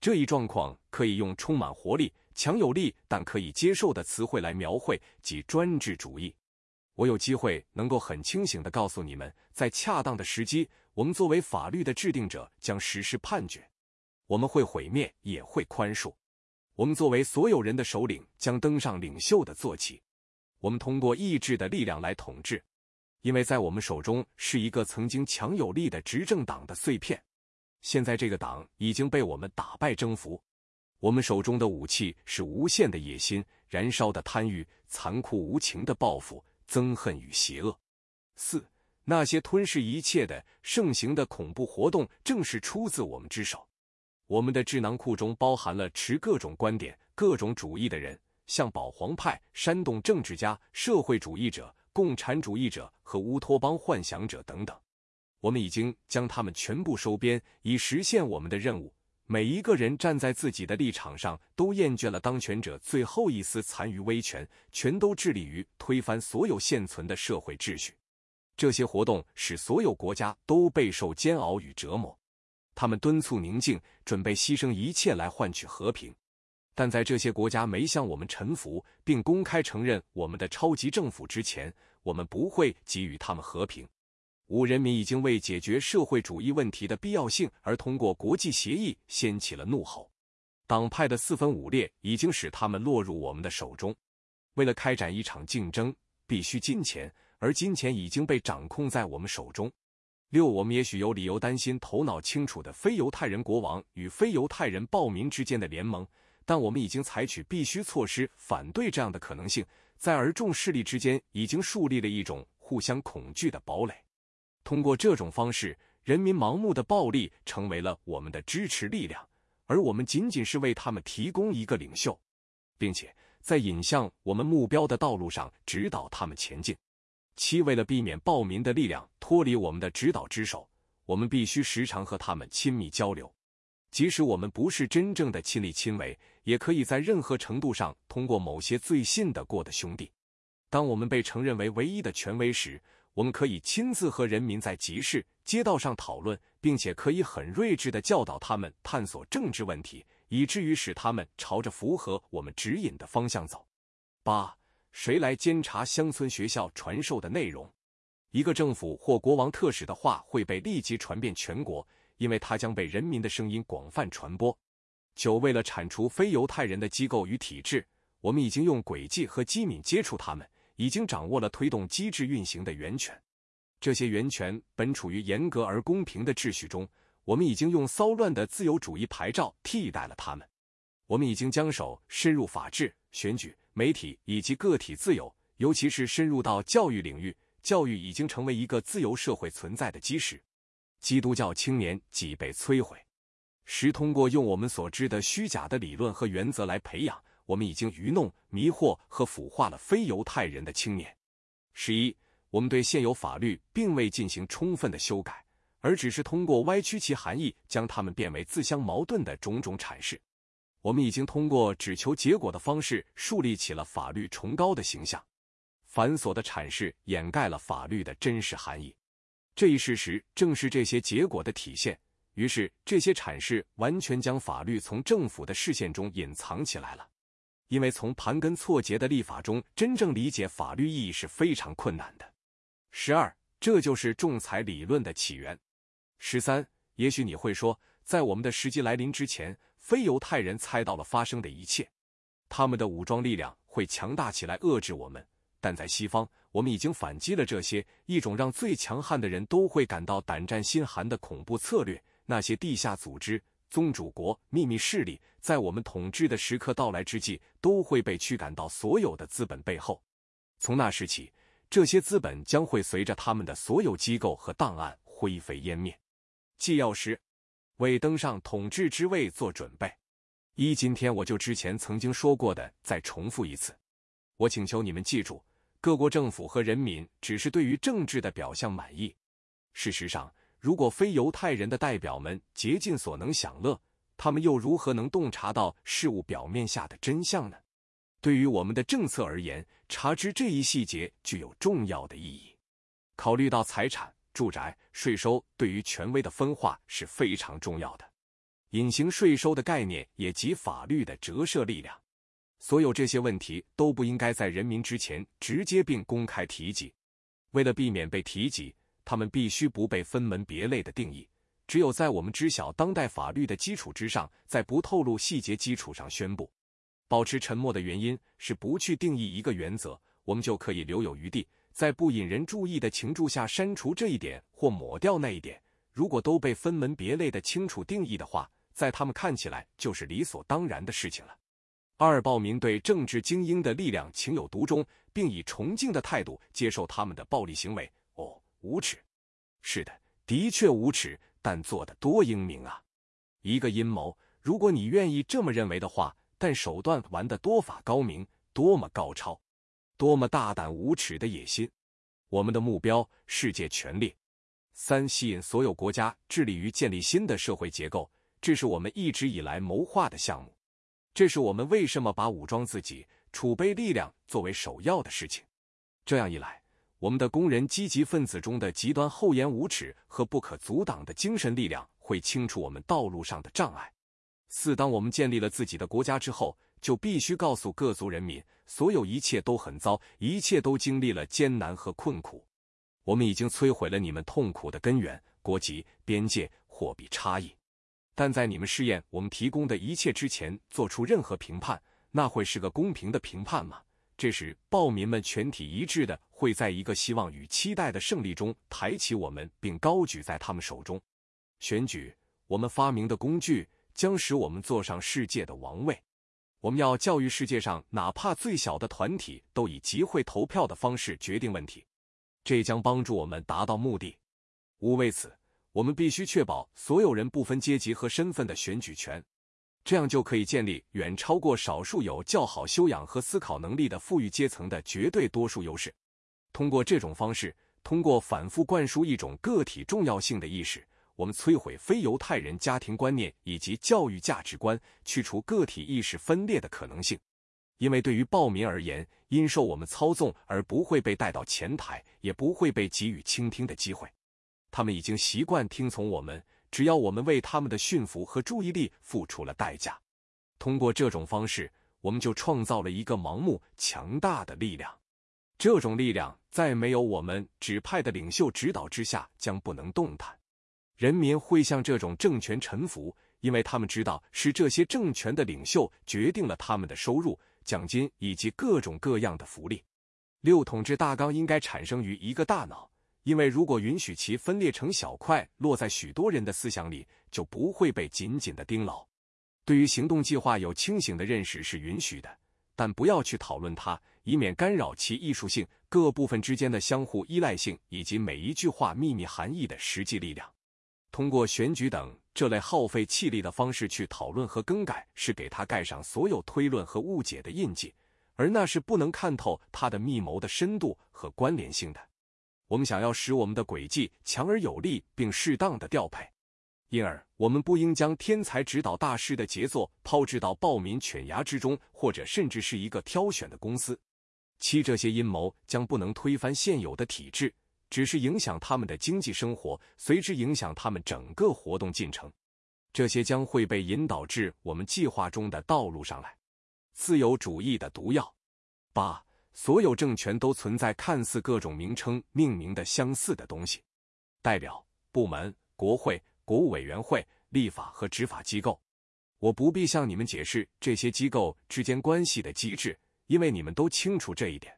这一状况可以用充满活力、强有力但可以接受的词汇来描绘，即专制主义。我有机会能够很清醒地告诉你们，在恰当的时机，我们作为法律的制定者将实施判决。我们会毁灭，也会宽恕。我们作为所有人的首领，将登上领袖的坐骑。我们通过意志的力量来统治，因为在我们手中是一个曾经强有力的执政党的碎片。现在这个党已经被我们打败征服，我们手中的武器是无限的野心、燃烧的贪欲、残酷无情的报复、憎恨与邪恶。四，那些吞噬一切的盛行的恐怖活动，正是出自我们之手。我们的智囊库中包含了持各种观点、各种主义的人，像保皇派、煽动政治家、社会主义者、共产主义者和乌托邦幻想者等等。我们已经将他们全部收编，以实现我们的任务。每一个人站在自己的立场上，都厌倦了当权者最后一丝残余威权，全都致力于推翻所有现存的社会秩序。这些活动使所有国家都备受煎熬与折磨。他们敦促宁静，准备牺牲一切来换取和平。但在这些国家没向我们臣服，并公开承认我们的超级政府之前，我们不会给予他们和平。五人民已经为解决社会主义问题的必要性而通过国际协议掀起了怒吼，党派的四分五裂已经使他们落入我们的手中。为了开展一场竞争，必须金钱，而金钱已经被掌控在我们手中。六，我们也许有理由担心头脑清楚的非犹太人国王与非犹太人暴民之间的联盟，但我们已经采取必须措施反对这样的可能性。在而众势力之间已经树立了一种互相恐惧的堡垒。通过这种方式，人民盲目的暴力成为了我们的支持力量，而我们仅仅是为他们提供一个领袖，并且在引向我们目标的道路上指导他们前进。七，为了避免暴民的力量脱离我们的指导之手，我们必须时常和他们亲密交流。即使我们不是真正的亲力亲为，也可以在任何程度上通过某些最信得过的兄弟。当我们被承认为唯一的权威时，我们可以亲自和人民在集市、街道上讨论，并且可以很睿智地教导他们探索政治问题，以至于使他们朝着符合我们指引的方向走。八，谁来监察乡村学校传授的内容？一个政府或国王特使的话会被立即传遍全国，因为它将被人民的声音广泛传播。九，为了铲除非犹太人的机构与体制，我们已经用诡计和机敏接触他们。已经掌握了推动机制运行的源泉，这些源泉本处于严格而公平的秩序中。我们已经用骚乱的自由主义牌照替代了他们。我们已经将手深入法治、选举、媒体以及个体自由，尤其是深入到教育领域。教育已经成为一个自由社会存在的基石。基督教青年即被摧毁。时，通过用我们所知的虚假的理论和原则来培养。我们已经愚弄、迷惑和腐化了非犹太人的青年。十一，我们对现有法律并未进行充分的修改，而只是通过歪曲其含义，将它们变为自相矛盾的种种阐释。我们已经通过只求结果的方式树立起了法律崇高的形象。繁琐的阐释掩盖了法律的真实含义。这一事实正是这些结果的体现。于是，这些阐释完全将法律从政府的视线中隐藏起来了。因为从盘根错节的立法中真正理解法律意义是非常困难的。十二，这就是仲裁理论的起源。十三，也许你会说，在我们的时机来临之前，非犹太人猜到了发生的一切，他们的武装力量会强大起来遏制我们。但在西方，我们已经反击了这些一种让最强悍的人都会感到胆战心寒的恐怖策略——那些地下组织。宗主国、秘密势力，在我们统治的时刻到来之际，都会被驱赶到所有的资本背后。从那时起，这些资本将会随着他们的所有机构和档案灰飞烟灭。纪要时，为登上统治之位做准备。一，今天我就之前曾经说过的再重复一次。我请求你们记住，各国政府和人民只是对于政治的表象满意。事实上。如果非犹太人的代表们竭尽所能享乐，他们又如何能洞察到事物表面下的真相呢？对于我们的政策而言，察知这一细节具有重要的意义。考虑到财产、住宅税收对于权威的分化是非常重要的。隐形税收的概念也及法律的折射力量。所有这些问题都不应该在人民之前直接并公开提及。为了避免被提及。他们必须不被分门别类的定义，只有在我们知晓当代法律的基础之上，在不透露细节基础上宣布。保持沉默的原因是不去定义一个原则，我们就可以留有余地，在不引人注意的情注下删除这一点或抹掉那一点。如果都被分门别类的清楚定义的话，在他们看起来就是理所当然的事情了。二报名对政治精英的力量情有独钟，并以崇敬的态度接受他们的暴力行为。哦无耻，是的，的确无耻，但做的多英明啊！一个阴谋，如果你愿意这么认为的话，但手段玩的多法高明，多么高超，多么大胆无耻的野心！我们的目标，世界权力。三，吸引所有国家致力于建立新的社会结构，这是我们一直以来谋划的项目。这是我们为什么把武装自己、储备力量作为首要的事情。这样一来。我们的工人积极分子中的极端厚颜无耻和不可阻挡的精神力量会清除我们道路上的障碍。四，当我们建立了自己的国家之后，就必须告诉各族人民，所有一切都很糟，一切都经历了艰难和困苦。我们已经摧毁了你们痛苦的根源——国籍、边界、货币差异。但在你们试验我们提供的一切之前做出任何评判，那会是个公平的评判吗？这时，暴民们全体一致的会在一个希望与期待的胜利中抬起我们，并高举在他们手中。选举，我们发明的工具，将使我们坐上世界的王位。我们要教育世界上哪怕最小的团体都以集会投票的方式决定问题，这将帮助我们达到目的。五为此，我们必须确保所有人不分阶级和身份的选举权。这样就可以建立远超过少数有较好修养和思考能力的富裕阶层的绝对多数优势。通过这种方式，通过反复灌输一种个体重要性的意识，我们摧毁非犹太人家庭观念以及教育价值观，去除个体意识分裂的可能性。因为对于暴民而言，因受我们操纵而不会被带到前台，也不会被给予倾听的机会。他们已经习惯听从我们，只要我们为他们的驯服和注意力付出了代价。通过这种方式，我们就创造了一个盲目强大的力量。这种力量在没有我们指派的领袖指导之下，将不能动弹。人民会向这种政权臣服，因为他们知道是这些政权的领袖决定了他们的收入。奖金以及各种各样的福利。六统治大纲应该产生于一个大脑，因为如果允许其分裂成小块，落在许多人的思想里，就不会被紧紧的盯牢。对于行动计划有清醒的认识是允许的，但不要去讨论它，以免干扰其艺术性、各部分之间的相互依赖性以及每一句话秘密含义的实际力量。通过选举等这类耗费气力的方式去讨论和更改，是给他盖上所有推论和误解的印记，而那是不能看透他的密谋的深度和关联性的。我们想要使我们的轨迹强而有力，并适当的调配，因而我们不应将天才指导大师的杰作抛掷到暴民犬牙之中，或者甚至是一个挑选的公司。其这些阴谋将不能推翻现有的体制。只是影响他们的经济生活，随之影响他们整个活动进程。这些将会被引导至我们计划中的道路上来。自由主义的毒药。八，所有政权都存在看似各种名称命名的相似的东西：代表、部门、国会、国务委员会、立法和执法机构。我不必向你们解释这些机构之间关系的机制，因为你们都清楚这一点。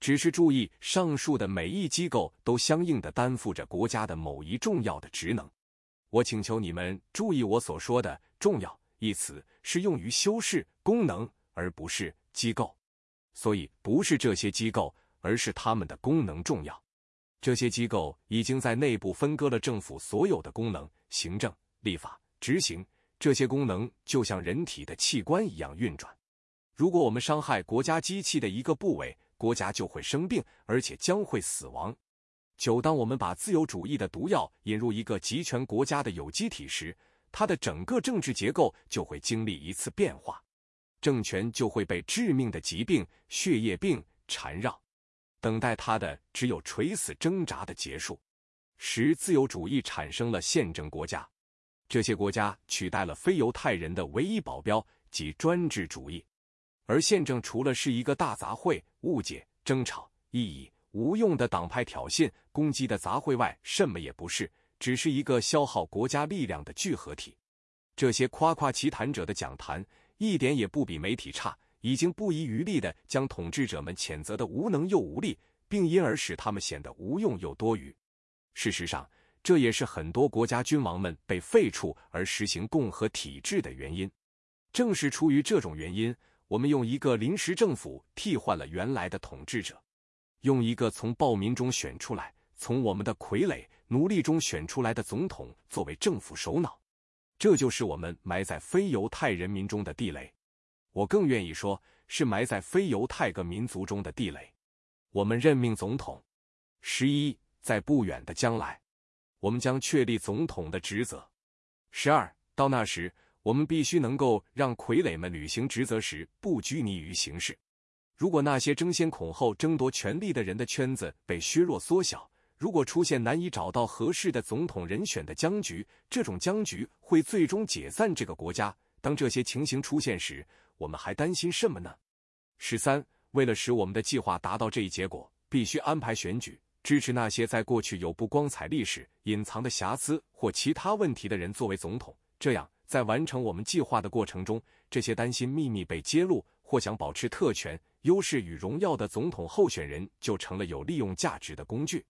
只是注意，上述的每一机构都相应的担负着国家的某一重要的职能。我请求你们注意，我所说的“重要”一词是用于修饰功能，而不是机构。所以，不是这些机构，而是他们的功能重要。这些机构已经在内部分割了政府所有的功能：行政、立法、执行。这些功能就像人体的器官一样运转。如果我们伤害国家机器的一个部位，国家就会生病，而且将会死亡。就当我们把自由主义的毒药引入一个集权国家的有机体时，它的整个政治结构就会经历一次变化，政权就会被致命的疾病——血液病缠绕，等待它的只有垂死挣扎的结束。十，自由主义产生了宪政国家，这些国家取代了非犹太人的唯一保镖及专制主义。而宪政除了是一个大杂烩、误解、争吵、意义无用的党派挑衅、攻击的杂烩外，什么也不是，只是一个消耗国家力量的聚合体。这些夸夸其谈者的讲坛一点也不比媒体差，已经不遗余力地将统治者们谴责的无能又无力，并因而使他们显得无用又多余。事实上，这也是很多国家君王们被废黜而实行共和体制的原因。正是出于这种原因。我们用一个临时政府替换了原来的统治者，用一个从暴民中选出来、从我们的傀儡奴隶中选出来的总统作为政府首脑，这就是我们埋在非犹太人民中的地雷。我更愿意说是埋在非犹太个民族中的地雷。我们任命总统。十一，在不远的将来，我们将确立总统的职责。十二，到那时。我们必须能够让傀儡们履行职责时不拘泥于形式。如果那些争先恐后争夺权力的人的圈子被削弱缩小，如果出现难以找到合适的总统人选的僵局，这种僵局会最终解散这个国家。当这些情形出现时，我们还担心什么呢？十三，为了使我们的计划达到这一结果，必须安排选举，支持那些在过去有不光彩历史、隐藏的瑕疵或其他问题的人作为总统，这样。在完成我们计划的过程中，这些担心秘密被揭露或想保持特权、优势与荣耀的总统候选人就成了有利用价值的工具。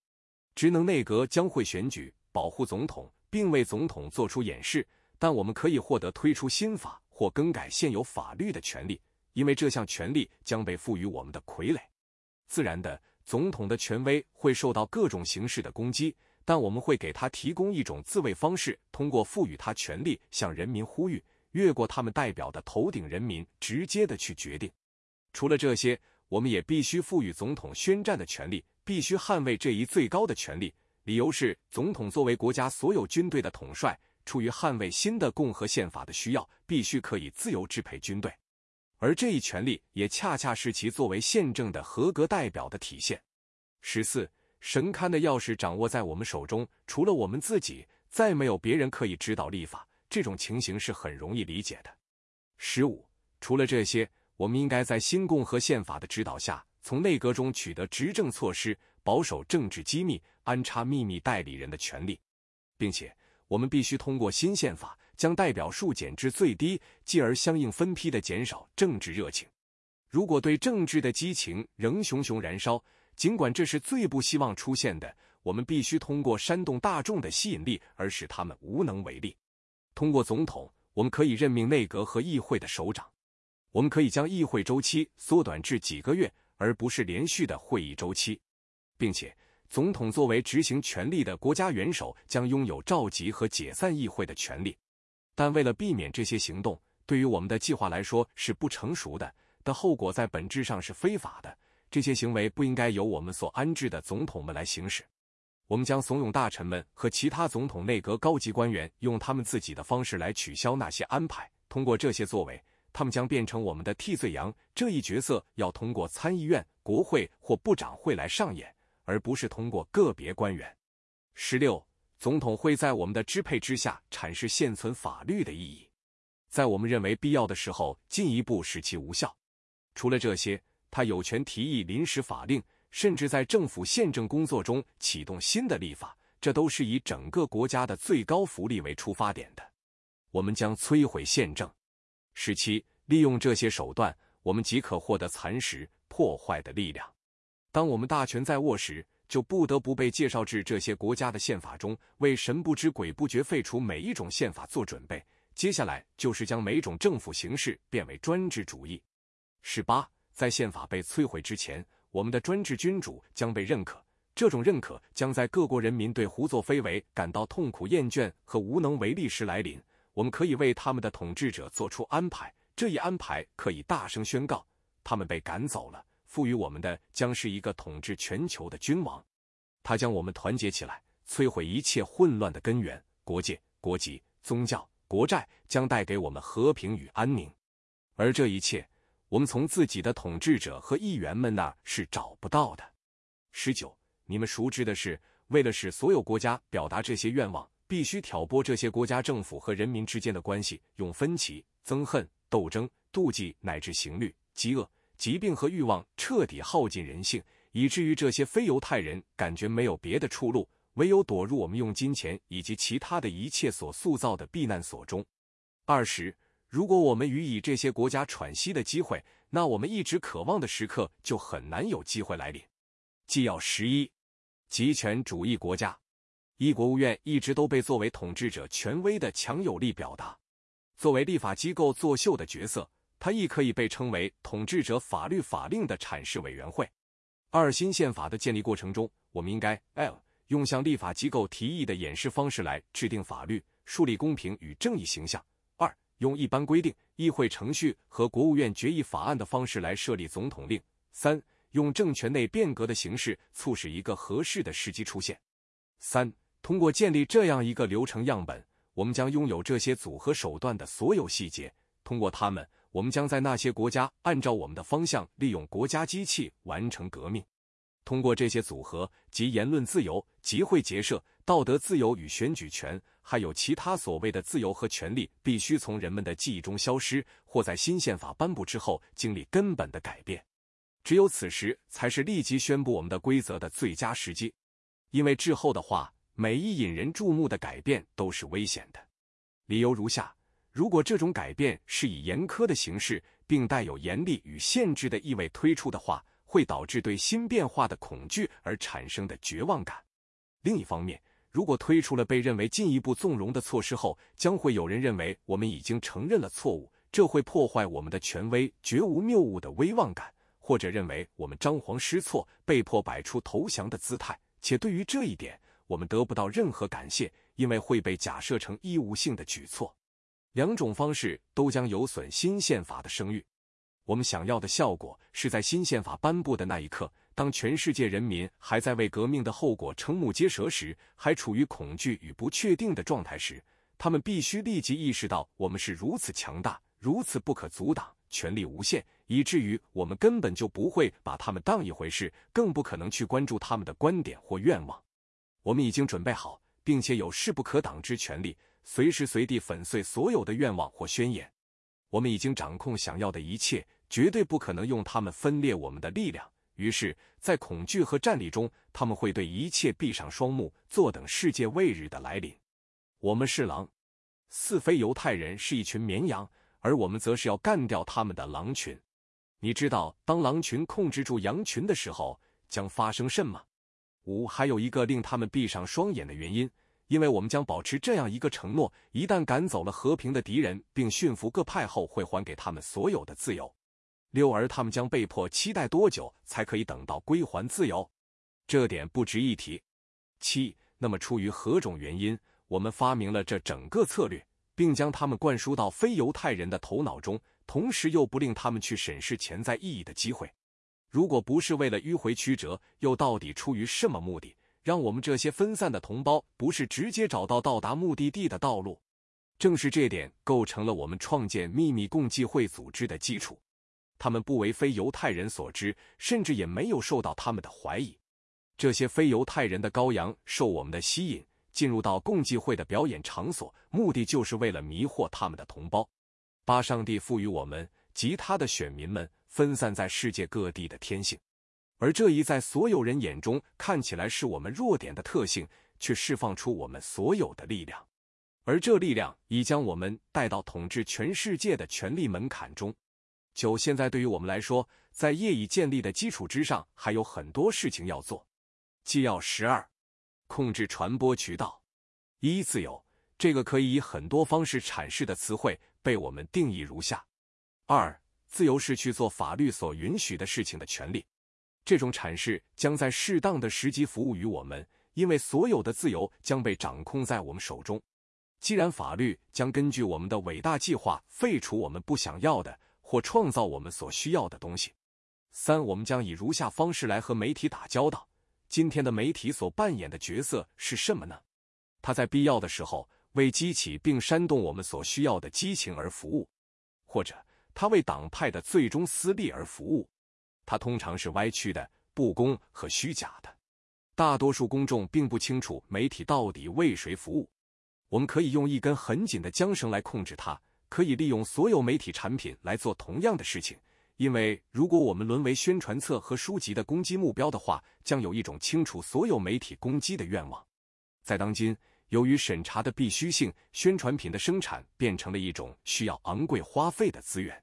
职能内阁将会选举、保护总统，并为总统做出演示，但我们可以获得推出新法或更改现有法律的权利，因为这项权利将被赋予我们的傀儡。自然的，总统的权威会受到各种形式的攻击。但我们会给他提供一种自卫方式，通过赋予他权力，向人民呼吁：越过他们代表的头顶人民，直接的去决定。除了这些，我们也必须赋予总统宣战的权利，必须捍卫这一最高的权利。理由是，总统作为国家所有军队的统帅，出于捍卫新的共和宪法的需要，必须可以自由支配军队，而这一权利也恰恰是其作为宪政的合格代表的体现。十四，神龛的钥匙掌握在我们手中，除了我们自己，再没有别人可以指导立法。这种情形是很容易理解的。十五，除了这些，我们应该在新共和宪法的指导下，从内阁中取得执政措施，保守政治机密，安插秘密代理人的权利，并且我们必须通过新宪法将代表数减至最低，继而相应分批的减少政治热情。如果对政治的激情仍熊熊燃烧，尽管这是最不希望出现的，我们必须通过煽动大众的吸引力而使他们无能为力。通过总统，我们可以任命内阁和议会的首长。我们可以将议会周期缩短至几个月，而不是连续的会议周期，并且总统作为执行权力的国家元首，将拥有召集和解散议会的权利。但为了避免这些行动对于我们的计划来说是不成熟的，的后果在本质上是非法的，这些行为不应该由我们所安置的总统们来行使。我们将怂恿大臣们和其他总统内阁高级官员用他们自己的方式来取消那些安排。通过这些作为，他们将变成我们的替罪羊。这一角色要通过参议院、国会或部长会来上演，而不是通过个别官员。十六，总统会在我们的支配之下阐释现存法律的意义，在我们认为必要的时候进一步使其无效。除了这些，他有权提议临时法令。甚至在政府宪政工作中启动新的立法，这都是以整个国家的最高福利为出发点的。我们将摧毁宪政。十七，利用这些手段，我们即可获得蚕食、破坏的力量。当我们大权在握时，就不得不被介绍至这些国家的宪法中，为神不知鬼不觉废除每一种宪法做准备。接下来就是将每种政府形式变为专制主义。十八，在宪法被摧毁之前。我们的专制君主将被认可，这种认可将在各国人民对胡作非为感到痛苦、厌倦和无能为力时来临。我们可以为他们的统治者做出安排，这一安排可以大声宣告：他们被赶走了。赋予我们的将是一个统治全球的君王，他将我们团结起来，摧毁一切混乱的根源。国界、国籍、宗教、国债将带给我们和平与安宁，而这一切。我们从自己的统治者和议员们那儿是找不到的。十九，你们熟知的是，为了使所有国家表达这些愿望，必须挑拨这些国家政府和人民之间的关系，用分歧、憎恨、斗争、妒忌乃至刑律、饥饿、疾病和欲望彻底耗尽人性，以至于这些非犹太人感觉没有别的出路，唯有躲入我们用金钱以及其他的一切所塑造的避难所中。二十。如果我们予以这些国家喘息的机会，那我们一直渴望的时刻就很难有机会来临。纪要十一，集权主义国家，一国务院一直都被作为统治者权威的强有力表达，作为立法机构作秀的角色，它亦可以被称为统治者法律法令的阐释委员会。二新宪法的建立过程中，我们应该 l 用向立法机构提议的演示方式来制定法律，树立公平与正义形象。用一般规定、议会程序和国务院决议法案的方式来设立总统令；三、用政权内变革的形式促使一个合适的时机出现。三、通过建立这样一个流程样本，我们将拥有这些组合手段的所有细节。通过它们，我们将在那些国家按照我们的方向利用国家机器完成革命。通过这些组合，及言论自由、集会结社、道德自由与选举权。还有其他所谓的自由和权利，必须从人们的记忆中消失，或在新宪法颁布之后经历根本的改变。只有此时，才是立即宣布我们的规则的最佳时机。因为滞后的话，每一引人注目的改变都是危险的。理由如下：如果这种改变是以严苛的形式，并带有严厉与限制的意味推出的话，会导致对新变化的恐惧而产生的绝望感。另一方面，如果推出了被认为进一步纵容的措施后，将会有人认为我们已经承认了错误，这会破坏我们的权威、绝无谬误的威望感，或者认为我们张皇失措，被迫摆出投降的姿态。且对于这一点，我们得不到任何感谢，因为会被假设成义务性的举措。两种方式都将有损新宪法的声誉。我们想要的效果是在新宪法颁布的那一刻，当全世界人民还在为革命的后果瞠目结舌时，还处于恐惧与不确定的状态时，他们必须立即意识到我们是如此强大，如此不可阻挡，权力无限，以至于我们根本就不会把他们当一回事，更不可能去关注他们的观点或愿望。我们已经准备好，并且有势不可挡之权利，随时随地粉碎所有的愿望或宣言。我们已经掌控想要的一切。绝对不可能用他们分裂我们的力量。于是，在恐惧和战栗中，他们会对一切闭上双目，坐等世界未日的来临。我们是狼，四非犹太人是一群绵羊，而我们则是要干掉他们的狼群。你知道，当狼群控制住羊群的时候，将发生什么？五，还有一个令他们闭上双眼的原因，因为我们将保持这样一个承诺：一旦赶走了和平的敌人，并驯服各派后，会还给他们所有的自由。六而他们将被迫期待多久才可以等到归还自由？这点不值一提。七，那么出于何种原因，我们发明了这整个策略，并将他们灌输到非犹太人的头脑中，同时又不令他们去审视潜在意义的机会？如果不是为了迂回曲折，又到底出于什么目的，让我们这些分散的同胞不是直接找到到达目的地的道路？正是这点构成了我们创建秘密共济会组织的基础。他们不为非犹太人所知，甚至也没有受到他们的怀疑。这些非犹太人的羔羊受我们的吸引，进入到共济会的表演场所，目的就是为了迷惑他们的同胞。把上帝赋予我们及他的选民们分散在世界各地的天性，而这一在所有人眼中看起来是我们弱点的特性，却释放出我们所有的力量。而这力量已将我们带到统治全世界的权力门槛中。九，现在对于我们来说，在业已建立的基础之上，还有很多事情要做。纪要十二，控制传播渠道。一、自由，这个可以以很多方式阐释的词汇，被我们定义如下：二、自由是去做法律所允许的事情的权利。这种阐释将在适当的时机服务于我们，因为所有的自由将被掌控在我们手中。既然法律将根据我们的伟大计划废除我们不想要的，或创造我们所需要的东西。三，我们将以如下方式来和媒体打交道。今天的媒体所扮演的角色是什么呢？它在必要的时候为激起并煽动我们所需要的激情而服务，或者它为党派的最终私利而服务。它通常是歪曲的、不公和虚假的。大多数公众并不清楚媒体到底为谁服务。我们可以用一根很紧的缰绳来控制它。可以利用所有媒体产品来做同样的事情，因为如果我们沦为宣传册和书籍的攻击目标的话，将有一种清除所有媒体攻击的愿望。在当今，由于审查的必须性，宣传品的生产变成了一种需要昂贵花费的资源。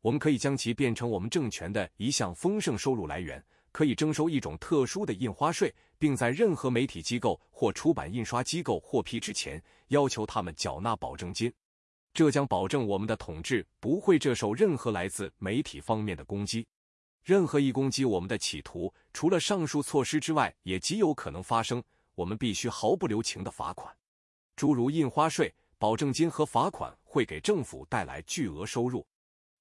我们可以将其变成我们政权的一项丰盛收入来源，可以征收一种特殊的印花税，并在任何媒体机构或出版印刷机构获批之前，要求他们缴纳保证金。这将保证我们的统治不会接受任何来自媒体方面的攻击。任何一攻击我们的企图，除了上述措施之外，也极有可能发生。我们必须毫不留情的罚款，诸如印花税、保证金和罚款会给政府带来巨额收入。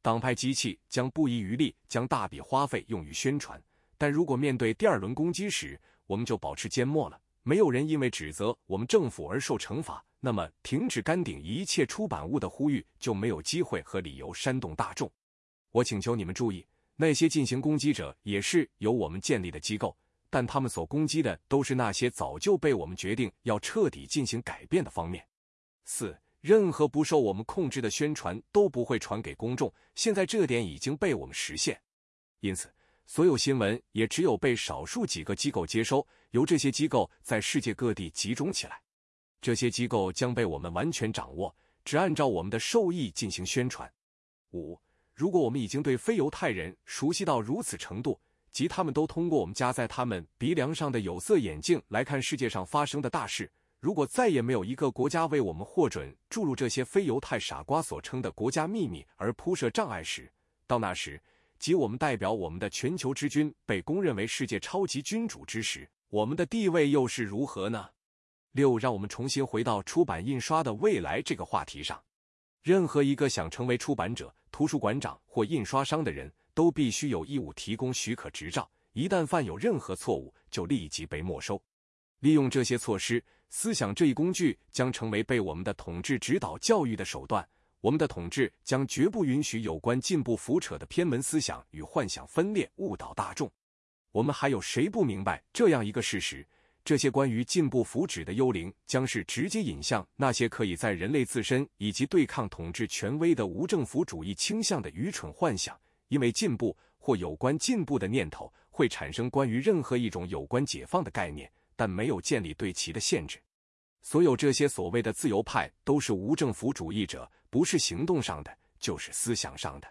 党派机器将不遗余力将大笔花费用于宣传，但如果面对第二轮攻击时，我们就保持缄默了。没有人因为指责我们政府而受惩罚。那么，停止干顶一切出版物的呼吁就没有机会和理由煽动大众。我请求你们注意，那些进行攻击者也是由我们建立的机构，但他们所攻击的都是那些早就被我们决定要彻底进行改变的方面。四，任何不受我们控制的宣传都不会传给公众。现在这点已经被我们实现，因此，所有新闻也只有被少数几个机构接收，由这些机构在世界各地集中起来。这些机构将被我们完全掌握，只按照我们的授意进行宣传。五，如果我们已经对非犹太人熟悉到如此程度，即他们都通过我们夹在他们鼻梁上的有色眼镜来看世界上发生的大事，如果再也没有一个国家为我们获准注入这些非犹太傻瓜所称的国家秘密而铺设障碍时，到那时，即我们代表我们的全球之君被公认为世界超级君主之时，我们的地位又是如何呢？六，让我们重新回到出版印刷的未来这个话题上。任何一个想成为出版者、图书馆长或印刷商的人都必须有义务提供许可执照。一旦犯有任何错误，就立即被没收。利用这些措施，思想这一工具将成为被我们的统治指导教育的手段。我们的统治将绝不允许有关进步扶扯的偏门思想与幻想分裂误导大众。我们还有谁不明白这样一个事实？这些关于进步福祉的幽灵，将是直接引向那些可以在人类自身以及对抗统治权威的无政府主义倾向的愚蠢幻想。因为进步或有关进步的念头会产生关于任何一种有关解放的概念，但没有建立对其的限制。所有这些所谓的自由派都是无政府主义者，不是行动上的，就是思想上的。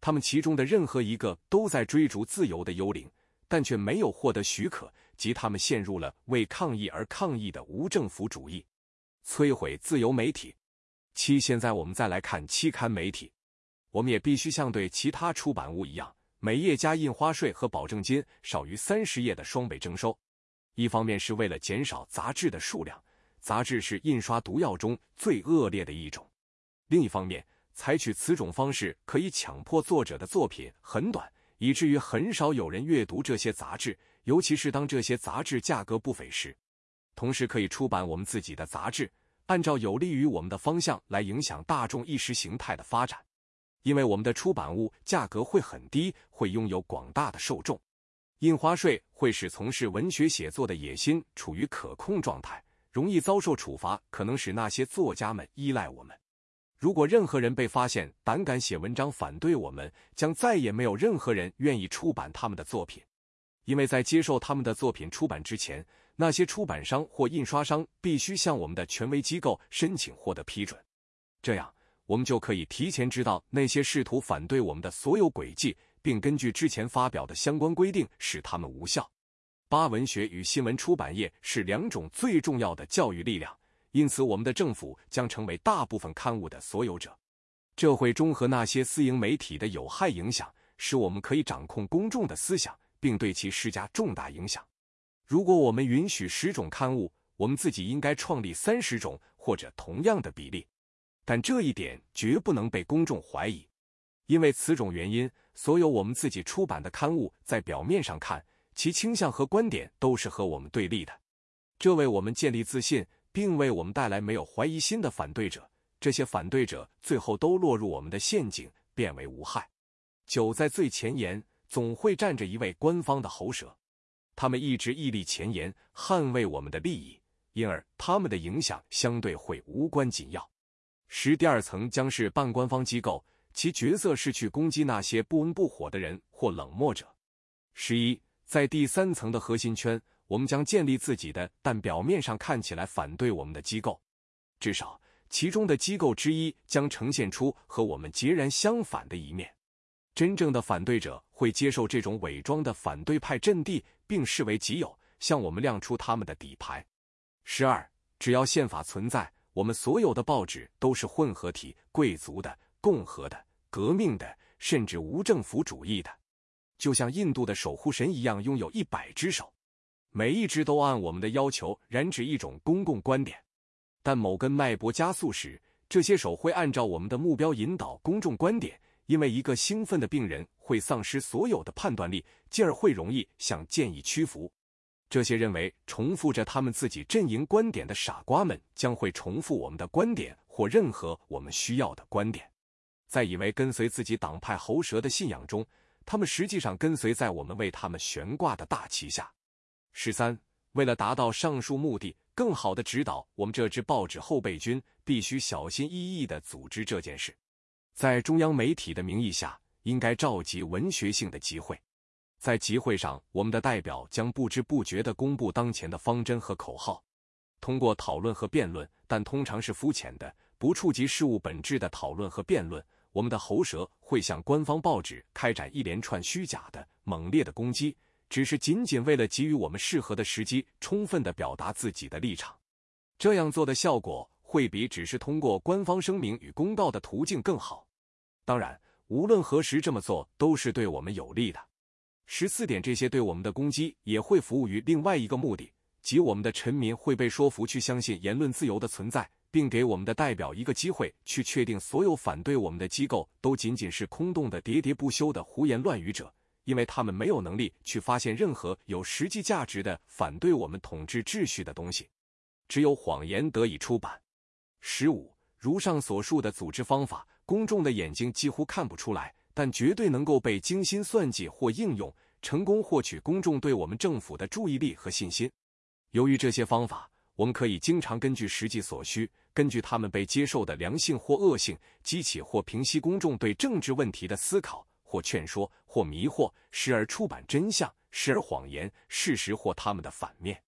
他们其中的任何一个都在追逐自由的幽灵，但却没有获得许可。即他们陷入了为抗议而抗议的无政府主义，摧毁自由媒体。七，现在我们再来看期刊媒体，我们也必须像对其他出版物一样，每页加印花税和保证金少于三十页的双倍征收。一方面是为了减少杂志的数量，杂志是印刷毒药中最恶劣的一种；另一方面，采取此种方式可以强迫作者的作品很短，以至于很少有人阅读这些杂志。尤其是当这些杂志价格不菲时，同时可以出版我们自己的杂志，按照有利于我们的方向来影响大众意识形态的发展。因为我们的出版物价格会很低，会拥有广大的受众。印花税会使从事文学写作的野心处于可控状态，容易遭受处罚，可能使那些作家们依赖我们。如果任何人被发现胆敢写文章反对我们，将再也没有任何人愿意出版他们的作品。因为在接受他们的作品出版之前，那些出版商或印刷商必须向我们的权威机构申请获得批准，这样我们就可以提前知道那些试图反对我们的所有轨迹，并根据之前发表的相关规定使他们无效。八文学与新闻出版业是两种最重要的教育力量，因此我们的政府将成为大部分刊物的所有者，这会中和那些私营媒体的有害影响，使我们可以掌控公众的思想。并对其施加重大影响。如果我们允许十种刊物，我们自己应该创立三十种或者同样的比例。但这一点绝不能被公众怀疑，因为此种原因，所有我们自己出版的刊物在表面上看，其倾向和观点都是和我们对立的。这为我们建立自信，并为我们带来没有怀疑心的反对者。这些反对者最后都落入我们的陷阱，变为无害。九在最前沿。总会站着一位官方的喉舌，他们一直屹立前沿，捍卫我们的利益，因而他们的影响相对会无关紧要。十第二层将是半官方机构，其角色是去攻击那些不温不火的人或冷漠者。十一在第三层的核心圈，我们将建立自己的，但表面上看起来反对我们的机构，至少其中的机构之一将呈现出和我们截然相反的一面。真正的反对者会接受这种伪装的反对派阵地，并视为己有，向我们亮出他们的底牌。十二，只要宪法存在，我们所有的报纸都是混合体、贵族的、共和的、革命的，甚至无政府主义的，就像印度的守护神一样，拥有一百只手，每一只都按我们的要求染指一种公共观点。但某根脉搏加速时，这些手会按照我们的目标引导公众观点。因为一个兴奋的病人会丧失所有的判断力，进而会容易向建议屈服。这些认为重复着他们自己阵营观点的傻瓜们将会重复我们的观点或任何我们需要的观点。在以为跟随自己党派喉舌的信仰中，他们实际上跟随在我们为他们悬挂的大旗下。十三，为了达到上述目的，更好的指导我们这支报纸后备军，必须小心翼翼的组织这件事。在中央媒体的名义下，应该召集文学性的集会。在集会上，我们的代表将不知不觉地公布当前的方针和口号。通过讨论和辩论，但通常是肤浅的、不触及事物本质的讨论和辩论，我们的喉舌会向官方报纸开展一连串虚假的、猛烈的攻击，只是仅仅为了给予我们适合的时机，充分的表达自己的立场。这样做的效果会比只是通过官方声明与公告的途径更好。当然，无论何时这么做都是对我们有利的。十四点，这些对我们的攻击也会服务于另外一个目的，即我们的臣民会被说服去相信言论自由的存在，并给我们的代表一个机会去确定所有反对我们的机构都仅仅是空洞的、喋喋不休的胡言乱语者，因为他们没有能力去发现任何有实际价值的反对我们统治秩序的东西。只有谎言得以出版。十五，如上所述的组织方法，公众的眼睛几乎看不出来，但绝对能够被精心算计或应用，成功获取公众对我们政府的注意力和信心。由于这些方法，我们可以经常根据实际所需，根据他们被接受的良性或恶性，激起或平息公众对政治问题的思考，或劝说，或迷惑，时而出版真相，时而谎言、事实或他们的反面。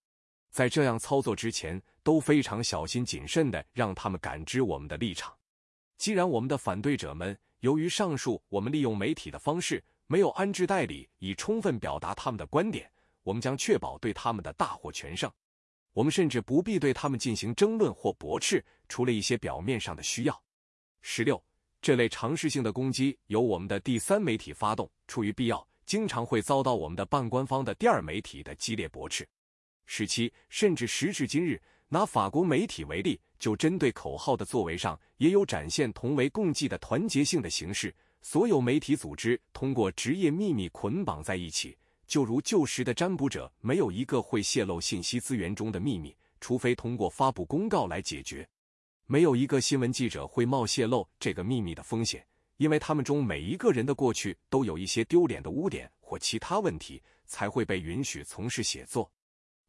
在这样操作之前，都非常小心谨慎地让他们感知我们的立场。既然我们的反对者们由于上述我们利用媒体的方式没有安置代理以充分表达他们的观点，我们将确保对他们的大获全胜。我们甚至不必对他们进行争论或驳斥，除了一些表面上的需要。十六，这类尝试性的攻击由我们的第三媒体发动，出于必要，经常会遭到我们的半官方的第二媒体的激烈驳斥。十七，甚至时至今日，拿法国媒体为例，就针对口号的作为上，也有展现同为共济的团结性的形式。所有媒体组织通过职业秘密捆绑在一起。就如旧时的占卜者，没有一个会泄露信息资源中的秘密，除非通过发布公告来解决。没有一个新闻记者会冒泄露这个秘密的风险，因为他们中每一个人的过去都有一些丢脸的污点或其他问题，才会被允许从事写作。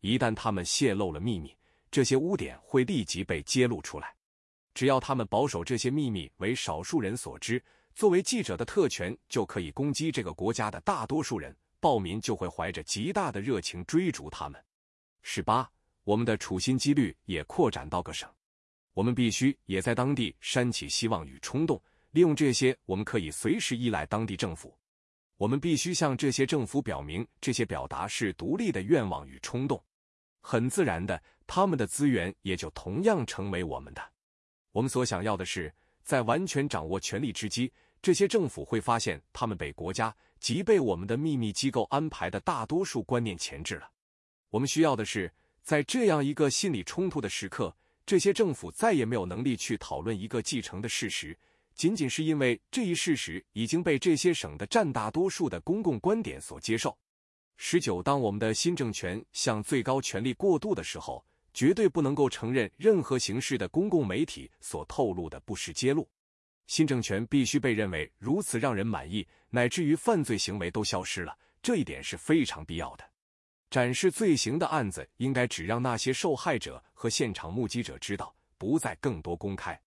一旦他们泄露了秘密，这些污点会立即被揭露出来。只要他们保守这些秘密为少数人所知，作为记者的特权就可以攻击这个国家的大多数人。暴民就会怀着极大的热情追逐他们。十八，我们的处心积虑也扩展到各省，我们必须也在当地煽起希望与冲动，利用这些，我们可以随时依赖当地政府。我们必须向这些政府表明，这些表达是独立的愿望与冲动。很自然的，他们的资源也就同样成为我们的。我们所想要的是，在完全掌握权力之机，这些政府会发现他们被国家。即被我们的秘密机构安排的大多数观念钳制了。我们需要的是，在这样一个心理冲突的时刻，这些政府再也没有能力去讨论一个继承的事实，仅仅是因为这一事实已经被这些省的占大多数的公共观点所接受。十九，当我们的新政权向最高权力过渡的时候，绝对不能够承认任何形式的公共媒体所透露的不实揭露。新政权必须被认为如此让人满意，乃至于犯罪行为都消失了，这一点是非常必要的。展示罪行的案子应该只让那些受害者和现场目击者知道，不再更多公开。